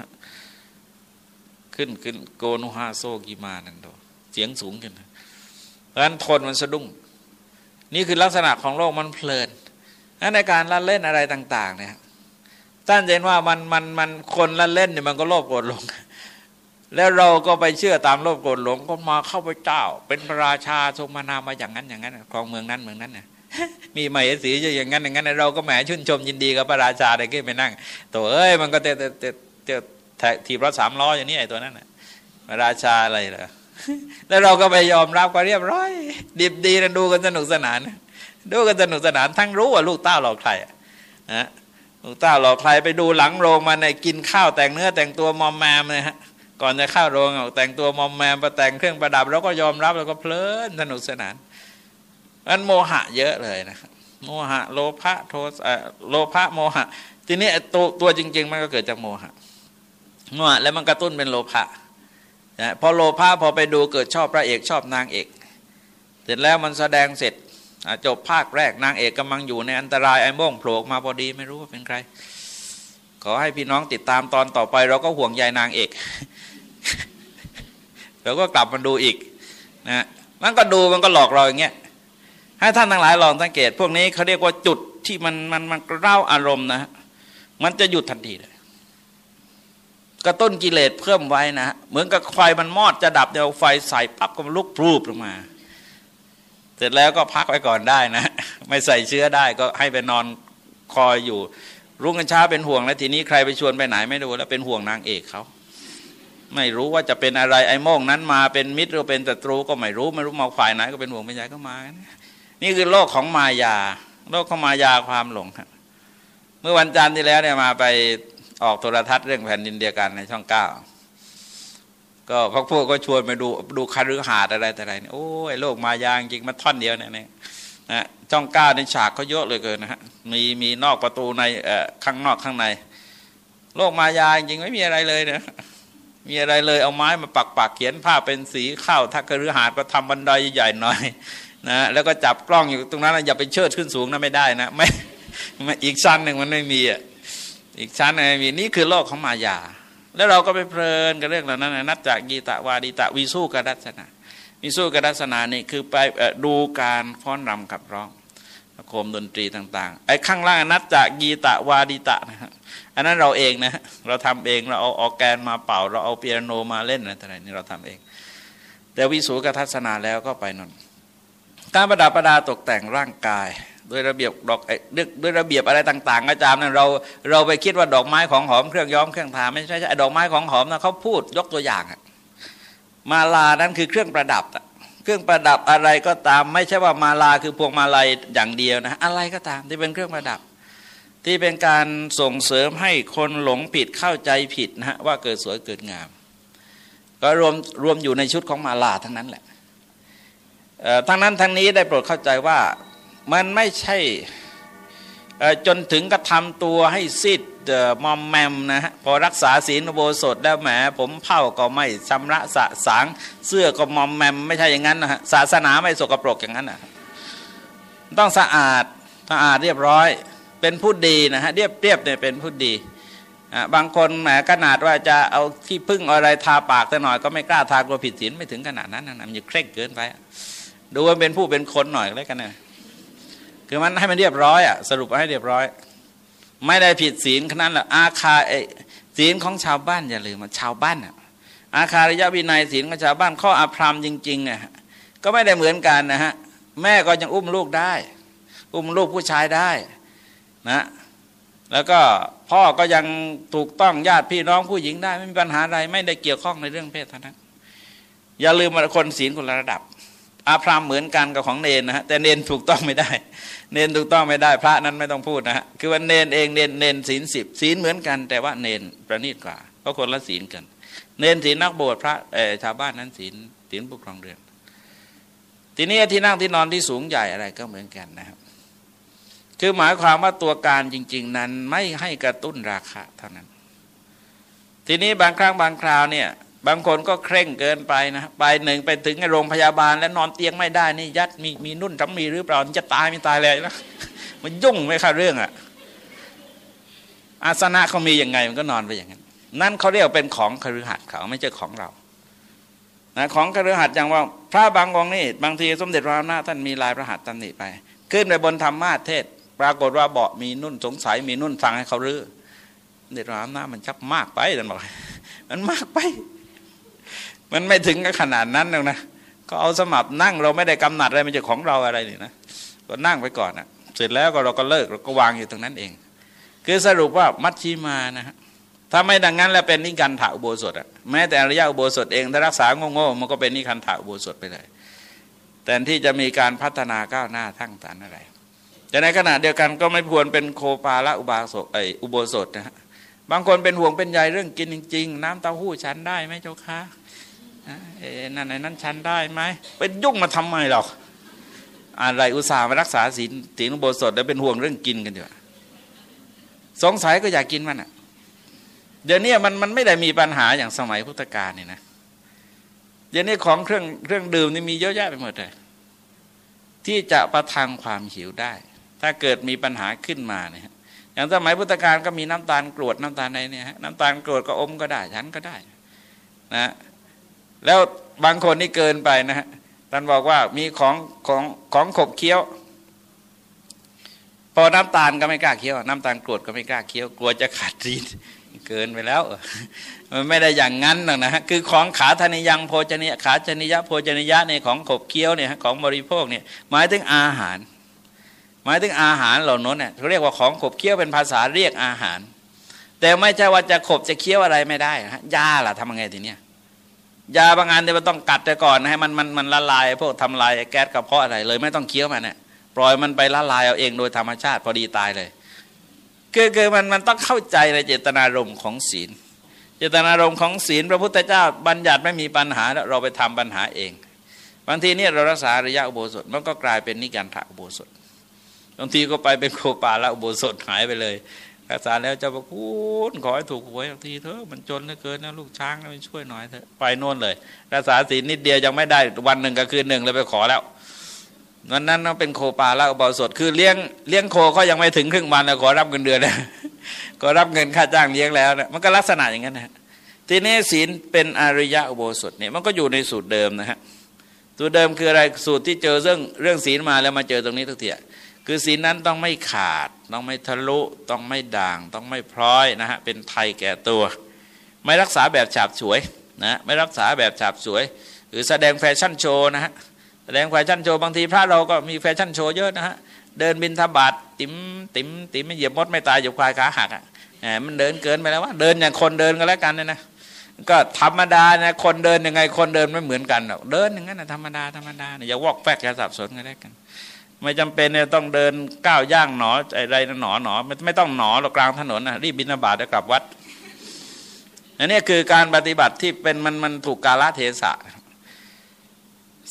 ขึ้นขึ้นโกนุฮาโซกิมานันโดเสียงสูงขึ้นเพราะฉะนั้นทนมันสะดุ้ง นี่คือลักษณะของโลกมันเพลินในการละเล่นอะไรต่าง ๆ เนี่ยท่านเห็นว่ามันมันมันคนละเล่นเนี่ยมันก็โลภโกรธหลง แล้วเราก็ไปเชื่อตามโลภโกรธหลงก็มาเข้าไปเจ้า เป็นพระราชาทรงมานามาอย่างนั้นอย่างนั้นครองเมืองนั้นเมืองนั้นเนี่ย มีหมายสีจะอย่างนั้นอย่างนั้นเราก็แหมชื่นชมยินดีกับพระราชาได้ขึ้นไปนั่งตัวเอ้ยมันก็เตะเตะเตะทีรถสามล้ออย่างนี้ไอ้ตัวนั้นน่ะพระราชาอะไรเหรอแล้วเราก็ไปยอมรับก็เรียบร้อยดีดีนะดูกันสนุกสนาน ดูกันสนุกสนานทั้งรู้ว่าลูกเต้าหลอกใครนะลูกเต้าหลอกใครไปดูหลังโรงมาในกินข้าวแต่งเนื้อแต่งตัวมอมแมมเลยฮะก่อนจะเข้าโรงแต่งตัวมอมแมมประแต่งเครื่องประดับเราก็ยอมรับเราก็เพลินสนุกสนาน มันโมหะเยอะเลยนะครับโมหะโลภะโทสะโลภะโมหะ ทีนี้ตัวตัวจริง ๆ มันก็เกิดจากโมหะโมหะแล้วมันกระตุ้นเป็นโลภะนะพอโลภะพอไปดูเกิดชอบพระเอกชอบนางเอก เสร็จแล้วมันแสดงเสร็จจบภาคแรกนางเอกกำลังอยู่ในอันตรายไอ้โม่งโผล่มาพอดีไม่รู้ว่าเป็นใคร ขอให้พี่น้องติดตามตอนต่อไป เราก็ห่วงใยนางเอกเราก็กลับมาดูอีกนะมันก็ดูมันก็หลอกเราอย่างเงี้ย ให้ท่านทั้งหลายลองสังเกต พวกนี้เขาเรียกว่าจุดที่มันมันมันเร่าอารมณ์นะ มันจะหยุดทันทีเลยกระตุ้นกิเลสเพิ่มไว้นะ เหมือนกับไฟมันมอดจะดับเดี๋ยวไฟใส่ปั๊บก็ลุกพรูบลงมา เสร็จแล้วก็พักไว้ก่อนได้นะ ไม่ใส่เชื้อได้ก็ให้ไปนอนคอยอยู่ รุ่งกันเช้าเป็นห่วงแล้วทีนี้ใครไปชวนไปไหนไม่รู้แล้วเป็นห่วงนางเอกเขาไม่รู้ว่าจะเป็นอะไรไอ้โมงนั้นมาเป็นมิตรหรือเป็นศัตรูก็ไม่รู้ ไม่รู้มาฝ่ายไหนก็เป็นห่วงเป็นใยก็มา นี่คือโลกของมายา โลกของมายาความหลงครับเมื่อวันจันทร์ที่แล้วเนี่ยมาไปออกโทรทัศน์เรื่องแผ่นดินเดียวกันในช่องเก้าก็พวกพวกก็ชวนไปดูดูคารือหาดอะไรแต่ไรเนี่ยโอ้ยโลกมายาจริงมันท่อนเดียวเนี่ยนะช่องเก้าในฉากเขาเยอะเลยเกินนะฮะมีมีนอกประตูในเอ่อข้างนอกข้างใน โลกมายาจริงไม่มีอะไรเลยนะมีอะไรเลยเอาไม้มาปักปักเขียนผ้าเป็นสีข้าวถ้าคฤหาสน์ก็ทำบันไดใหญ่หน่อย นะแล้วก็จับกล้องอยู่ตรงนั้นอย่าไปเชิดขึ้นสูงนะไม่ได้นะไม่อีกชั้นหนึ่งมันไม่มีอะอีกชั้นหนึ่งมีนี่คือโลกของมายา แล้วเราก็ไปเพลินกับเรื่องเหล่านั้นนับจากกีตะวาดีตะวิสู้กดัศนาวิสู้กดัศนานี่คือไปดูการฟ้อนรำกับร้องโคมดนตรีต่างๆไอ้ข้างล่างนับจากกีตะวาดีตะนะฮะอันนั้นเราเองนะเราทำเองเราเอาออกแกนมาเป่า เราเอาเปียโนมาเล่นอะไรนี่เราทำเอง แต่วิสูกทัศนาแล้วก็ไปนน การประดับประดาตกแต่งร่างกายด้วยระเบียบดอกด้วยระเบียบอะไรต่าง ๆ อาจารย์นั้นเราเราไปคิดว่าดอกไม้ของหอมเครื่องย้อมเครื่องทาไม่ใช่ใช่ดอกไม้ของหอมนะเขาพูดยกตัวอย่างมาลานั้นคือเครื่องประดับ เครื่องประดับอะไรก็ตาม ไม่ใช่ว่ามาลาคือพวงมาลัยอย่างเดียวนะอะไรก็ตามที่เป็นเครื่องประดับ ที่เป็นการส่งเสริมให้คนหลงผิดเข้าใจผิดนะฮะว่าเกิดสวยเกิดงาม ก็รวมรวมอยู่ในชุดของมาลาทั้งนั้นแหละ ทั้งนั้นทั้งนี้ได้โปรดเข้าใจว่ามันไม่ใช่จนถึงกระทำตัวให้ซิดมอมแมมนะฮะพอรักษาศีลโบสถแล้วแหมผมเผ่าก็ไม่ชำระสะสางเสื้อก็มอมแมม ไม่ใช่อย่างนั้นนะฮะศาสนาไม่สกปรกอย่างนั้นนะต้องสะอาดสะอาดเรียบร้อยเป็นผู้ดีนะฮะเรียบเรียบเนี่ยเป็นผู้ดีบางคนแหมขนาดว่าจะเอาที่พึ่งอะไรทาปากแต่หน่อยก็ไม่กล้าทากลัวผิดศีลไม่ถึงขนาดนั้นนะมันจะเคร่งเกินไป ดูว่าเป็นผู้เป็นคนหน่อยแล้วกันนะคือมันให้มันเรียบร้อยอะสรุปให้เรียบร้อย ไม่ได้ผิดศีลขนาดหละอาคาศีลของชาวบ้านอย่าลืมมาชาวบ้านอะอาคาริยวินัยศีลของชาวบ้านข้ออภรรมจริงๆอะก็ไม่ได้เหมือนกันนะฮะแม่ก็ยังอุ้มลูกได้ อุ้มลูกผู้ชายได้นะแล้วก็พ่อก็ยังถูกต้องญาติพี่น้องผู้หญิงได้ ไม่มีปัญหาอะไรไม่ได้เกี่ยวข้องในเรื่องเพศเท่านั้นอย่าลืมว่าคนศีลคนละระดับ อาพรามเหมือนกันกับของเนนนะฮะแต่เนนถูกต้องไม่ได้ เนนถูกต้องไม่ได้ พระนั้นไม่ต้องพูดนะฮะคือว่าเนนเองเนนเนนศีลสิบศีลเหมือนกัน แต่ว่าเนนประณีตกว่าเพราะคนละศีลกัน เนนศีลนักบวชพระเออชาวบ้านนั้นศีลศีลปกครองเรือนทีนี้ที่นั่งที่นอนที่สูงใหญ่อะไรก็เหมือนกันนะครับ คือหมายความว่าตัวการจริง ๆ นั้นไม่ให้กระตุ้นราคาเท่านั้น ทีนี้บางครั้งบางคราวเนี่ย บางคนก็เคร่งเกินไปนะไปหนึ่งไปถึงโรงพยาบาล แล้วนอนเตียงไม่ได้นี่ยัดมีมีนุ่นทำมีหรือเปล่าจะตายไม่ตายเลยนะมันยุ่งไม่ค่าเรื่องอะอาสนะเขามียังไงมันก็นอนไปอย่างนั้นนั่นเขาเรียกเป็นของคฤหัสถ์เขาไม่ใช่ของเรานะของคฤหัสถ์อย่างว่า พระบางองค์นี่บางทีสมเด็จพระนาท่านมีลายพระหัตถ์ตำหนิไป ขึ้นไปบนธรรมาเทศ ปรากฏว่าเบาะมีนุ่นสงสัยมีนุ่นฟังให้เขารื้อเด็จพระนามันชักมากไปท่านบอกมันมากไป มันไม่ถึงกับขนาดนั้นหรอกนะก็เอาสมับนั่งเราไม่ได้กำหนัดอะไรมันจะของเราอะไรนี่นะก็นั่งไปก่อนนะเสร็จแล้วก็เราก็เลิกเราก็วางอยู่ตรงนั้นเอง คือสรุปว่ามัชชีมานะฮะถ้าไม่ดังนั้นแล้วเป็นนิกันถาอุโบสถอะแม้แต่อริยอุโบสถเองถ้ารักษาโง่ๆมันก็เป็นนิคันถาอุโบสถไปเลยแต่ที่จะมีการพัฒนาก้าวหน้าทั้งสารอะไรแต่ในขณะเดียวกันก็ไม่ควรเป็นโคปาละอุบาสกไออุโบสถนะฮะบางคนเป็นห่วงเป็นใยเรื่องกินจริง ๆ น้ำเต้าหู้ฉันได้ไหมเจ้าคะ เอ้นั่นไหนนั้นฉันได้ไหมเป็นยุ่งมาทำไมหรอกอะไรอุตส่าห์มารักษาศีลศีลอุโบสถแล้วเป็นห่วงเรื่องกินกันอยู่สงสัยก็อยากกินมันอะ เดี๋ยวนี้มันมันไม่ได้มีปัญหาอย่างสมัยพุทธกาลนี่นะเดี๋ยวนี้ของเครื่องเครื่องดื่มนี่มีเยอะแยะไปหมดเลยที่จะประทังความหิวได้ ถ้าเกิดมีปัญหาขึ้นมาเนี่ยอย่างสมัยพุทธกาลก็มีน้ำตาลกรวดน้ำตาลอะไรเนี่ยน้ำตาลกรวดก็อมก็ได้ฉันก็ได้ นะ แล้วบางคนนี่เกินไปนะฮะท่านบอกว่ามีของของของขบเคี้ยว พอน้ำตาลก็ไม่กล้าเคี้ยวน้ำตาลกรวดก็ไม่กล้าเคี้ยวกลัวจะขาดรีดเกินไปแล้วมันไม่ได้อย่างนั้นหรอกนะฮะคือของขาธนิยังโภชนิยขาชนิยะโภชนิยะในของขบเคี้ยวเนี่ยของบริโภคเนี่ยหมายถึงอาหาร หมายถึงอาหารเหล่านั้นเนี่ยเขาเรียกว่าของขบเคี้ยวเป็นภาษาเรียกอาหาร แต่ไม่ใช่ว่าจะขบจะเคี้ยวอะไรไม่ได้ฮะยาล่ะทำยังไงทีเนี้ย ยาบางอันเนี่ยมันต้องกัดแต่ก่อนให้มันมันมันละลายพวกทำลายแก๊สกระเพาะอะไรเลยไม่ต้องเคี้ยวมันเนี่ยปล่อยมันไปละลายเอาเองโดยธรรมชาติพอดีตายเลยคือคือมันมันต้องเข้าใจในเจตนารมณ์ของศีล เจตนารมณ์ของศีลพระพุทธเจ้าบัญญัติไม่มีปัญหาแล้วเราไปทำปัญหาเอง บางทีเนี่ยเรารักษาระยะอุโบสถมันก็กลายเป็นนิการถอุโบสถบางทีก็ไปเป็นโคปาละอุโบสถหายไปเลย รักษาแล้วเจ้าพระคุณขอให้ถูกหวยทีเถอะมันจนเหลือเกินนะลูกช้างมันช่วยหน่อยเถอะไปโน่นเลย รักษาศีลนิดเดียวยังไม่ได้วันหนึ่งกับคืนหนึ่งเลยไปขอแล้วนั้นนั้นต้องเป็นโคปาละอุโบสถคือเลี้ยงเลี้ยงโคก็ยังไม่ถึงครึ่งวันแล้วขอรับเงินเดือนนะก็รับเงินค่าจ้างเลี้ยงแล้วนะมันก็ลักษณะอย่างนั้นนะทีนี้ศีลเป็นอริยะอุโบสถเนี่ยมันก็อยู่ในสูตรเดิมนะฮะสูตรเดิมคืออะไรสูตรที่เจอเรื่องเรื่องศีลมาแล้วมาเจอตรงนี้ทุกที คือศีลนั้นต้องไม่ขาด ต้องไม่ทะลุ ต้องไม่ด่าง ต้องไม่พร้อยนะฮะ เป็นไทยแก่ตัว ไม่รักษาแบบฉาบฉวยนะ ไม่รักษาแบบฉาบฉวย หรือแสดงแฟชั่นโชว์นะฮะ แสดงแฟชั่นโชว์บางทีพระเราก็มีแฟชั่นโชว์เยอะนะฮะ เดินบินทบาทติ๋มติ๋มติ๋มไม่เหยียบมดไม่ตายเหยียบควายขาหักอะมันเดินเกินไปแล้วว่า เดินอย่างคนเดินกันแล้วกันเนี่ยนะ ก็ธรรมดานะ คนเดินยังไงคนเดินไม่เหมือนกันหรอก เดินอย่างนั้นนะธรรมดาธรรมดาอย่าวอกแวกอย่าสับสนกันแล้วกัน ไม่จำเป็นเนี่ยต้องเดินก้าวย่างหนออะไรนะหนอหนอไม่ไม่ต้องหนอหรอกกลางถนนนะรีบบิณฑบาตแล้วกลับวัดอันนี้คือการปฏิบัติที่เป็นมันมันถูกกาลเทศะ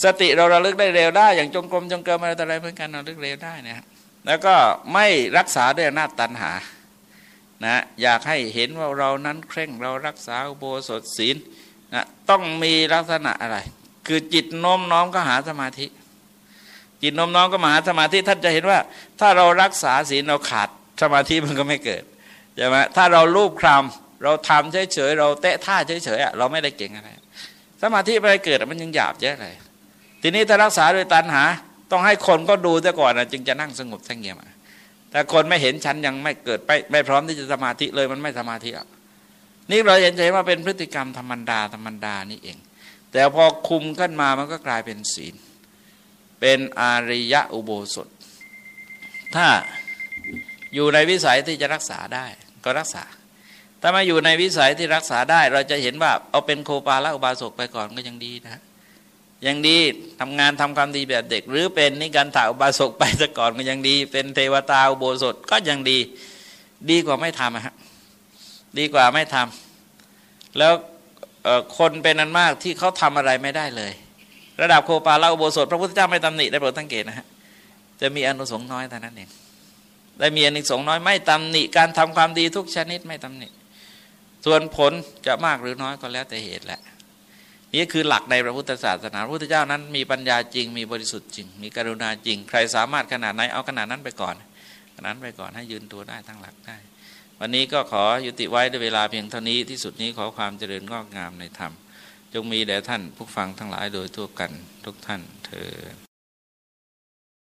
สติเราระลึกได้เร็วได้ อย่างจงกรมจงเกิมอะไรต่ออะไรเหมือนกันราลึกเร็วได้นะแล้วก็ไม่รักษาด้วยอำนาจตันหานะอยากให้เห็นว่าเรานั้นเคร่งเรารักษาอุโบสถศีลนะต้องมีลักษณะอะไร คือจิตโน้มน้อมก็หาสมาธิ จิตน้มน้อมก็มาหาสมาธิท่านจะเห็นว่า ถ้าเรารักษาศีลเราขาดสมาธิมันก็ไม่เกิดใช่ไหมถ้าเราลูบคลำเราทำเฉยๆเราเตะท่าเฉยๆเราไม่ได้เก่งอะไร สมาธิไม่เกิดมันยังหยาบเยอะเลยทีนี้ถ้ารักษาโดยตันหา ต้องให้คนก็ดูซะก่อนนะจึงจะนั่งสงบสงเงียมแต่คนไม่เห็นฉันยังไม่เกิดไปไม่พร้อมที่จะสมาธิเลยมันไม่สมาธิอะนี่เราเห็นใจว่าเป็นพฤติกรรมธรรมดาธรรมดานี่เอง แต่พอคุมขึ้นมามันก็กลายเป็นศีล เป็นอาริยะอุโบสถ ถ้าอยู่ในวิสัยที่จะรักษาได้ก็รักษา ถ้ามาอยู่ในวิสัยที่รักษาได้ เราจะเห็นว่าเอาเป็นโคปาละอุบาสกไปก่อนก็ยังดีนะยังดีทำงานทำความดีแบบเด็ก หรือเป็นนิการถาอุบาสกไปซะก่อนก็ยังดี เป็นเทวตาอุโบสถก็ยังดีดีกว่าไม่ทำฮะดีกว่าไม่ทำแล้วคนเป็นนันมากที่เขาทำอะไรไม่ได้เลย ระดับโคปาลาอุโบสถ พระพุทธเจ้าไม่ตำหนิได้โปรดสังเกตนะฮะจะมีอนุสงส์น้อยแต่นั้นเองได้มีอนุสงส์น้อยไม่ตำหนิการทำความดีทุกชนิดไม่ตำหนิ ส่วนผลจะมากหรือน้อยก็แล้วแต่เหตุแหละนี่คือหลักในพระพุทธศาสนาพระพุทธเจ้านั้นมีปัญญาจริงมีบริสุทธิ์จริง มีกรุณาจริง ใครสามารถขนาดไหนเอาขนาดนั้นไปก่อนขนาดนั้นไปก่อนให้ยืนตัวได้ทั้งหลักได้ วันนี้ก็ขอยุติไว้ด้วยเวลาเพียงเท่านี้ที่สุดนี้ขอความเจริญงอกงามในธรรม จงมีแด่ท่านผู้ฟังทั้งหลายโดยทั่วกันทุกท่านเธอ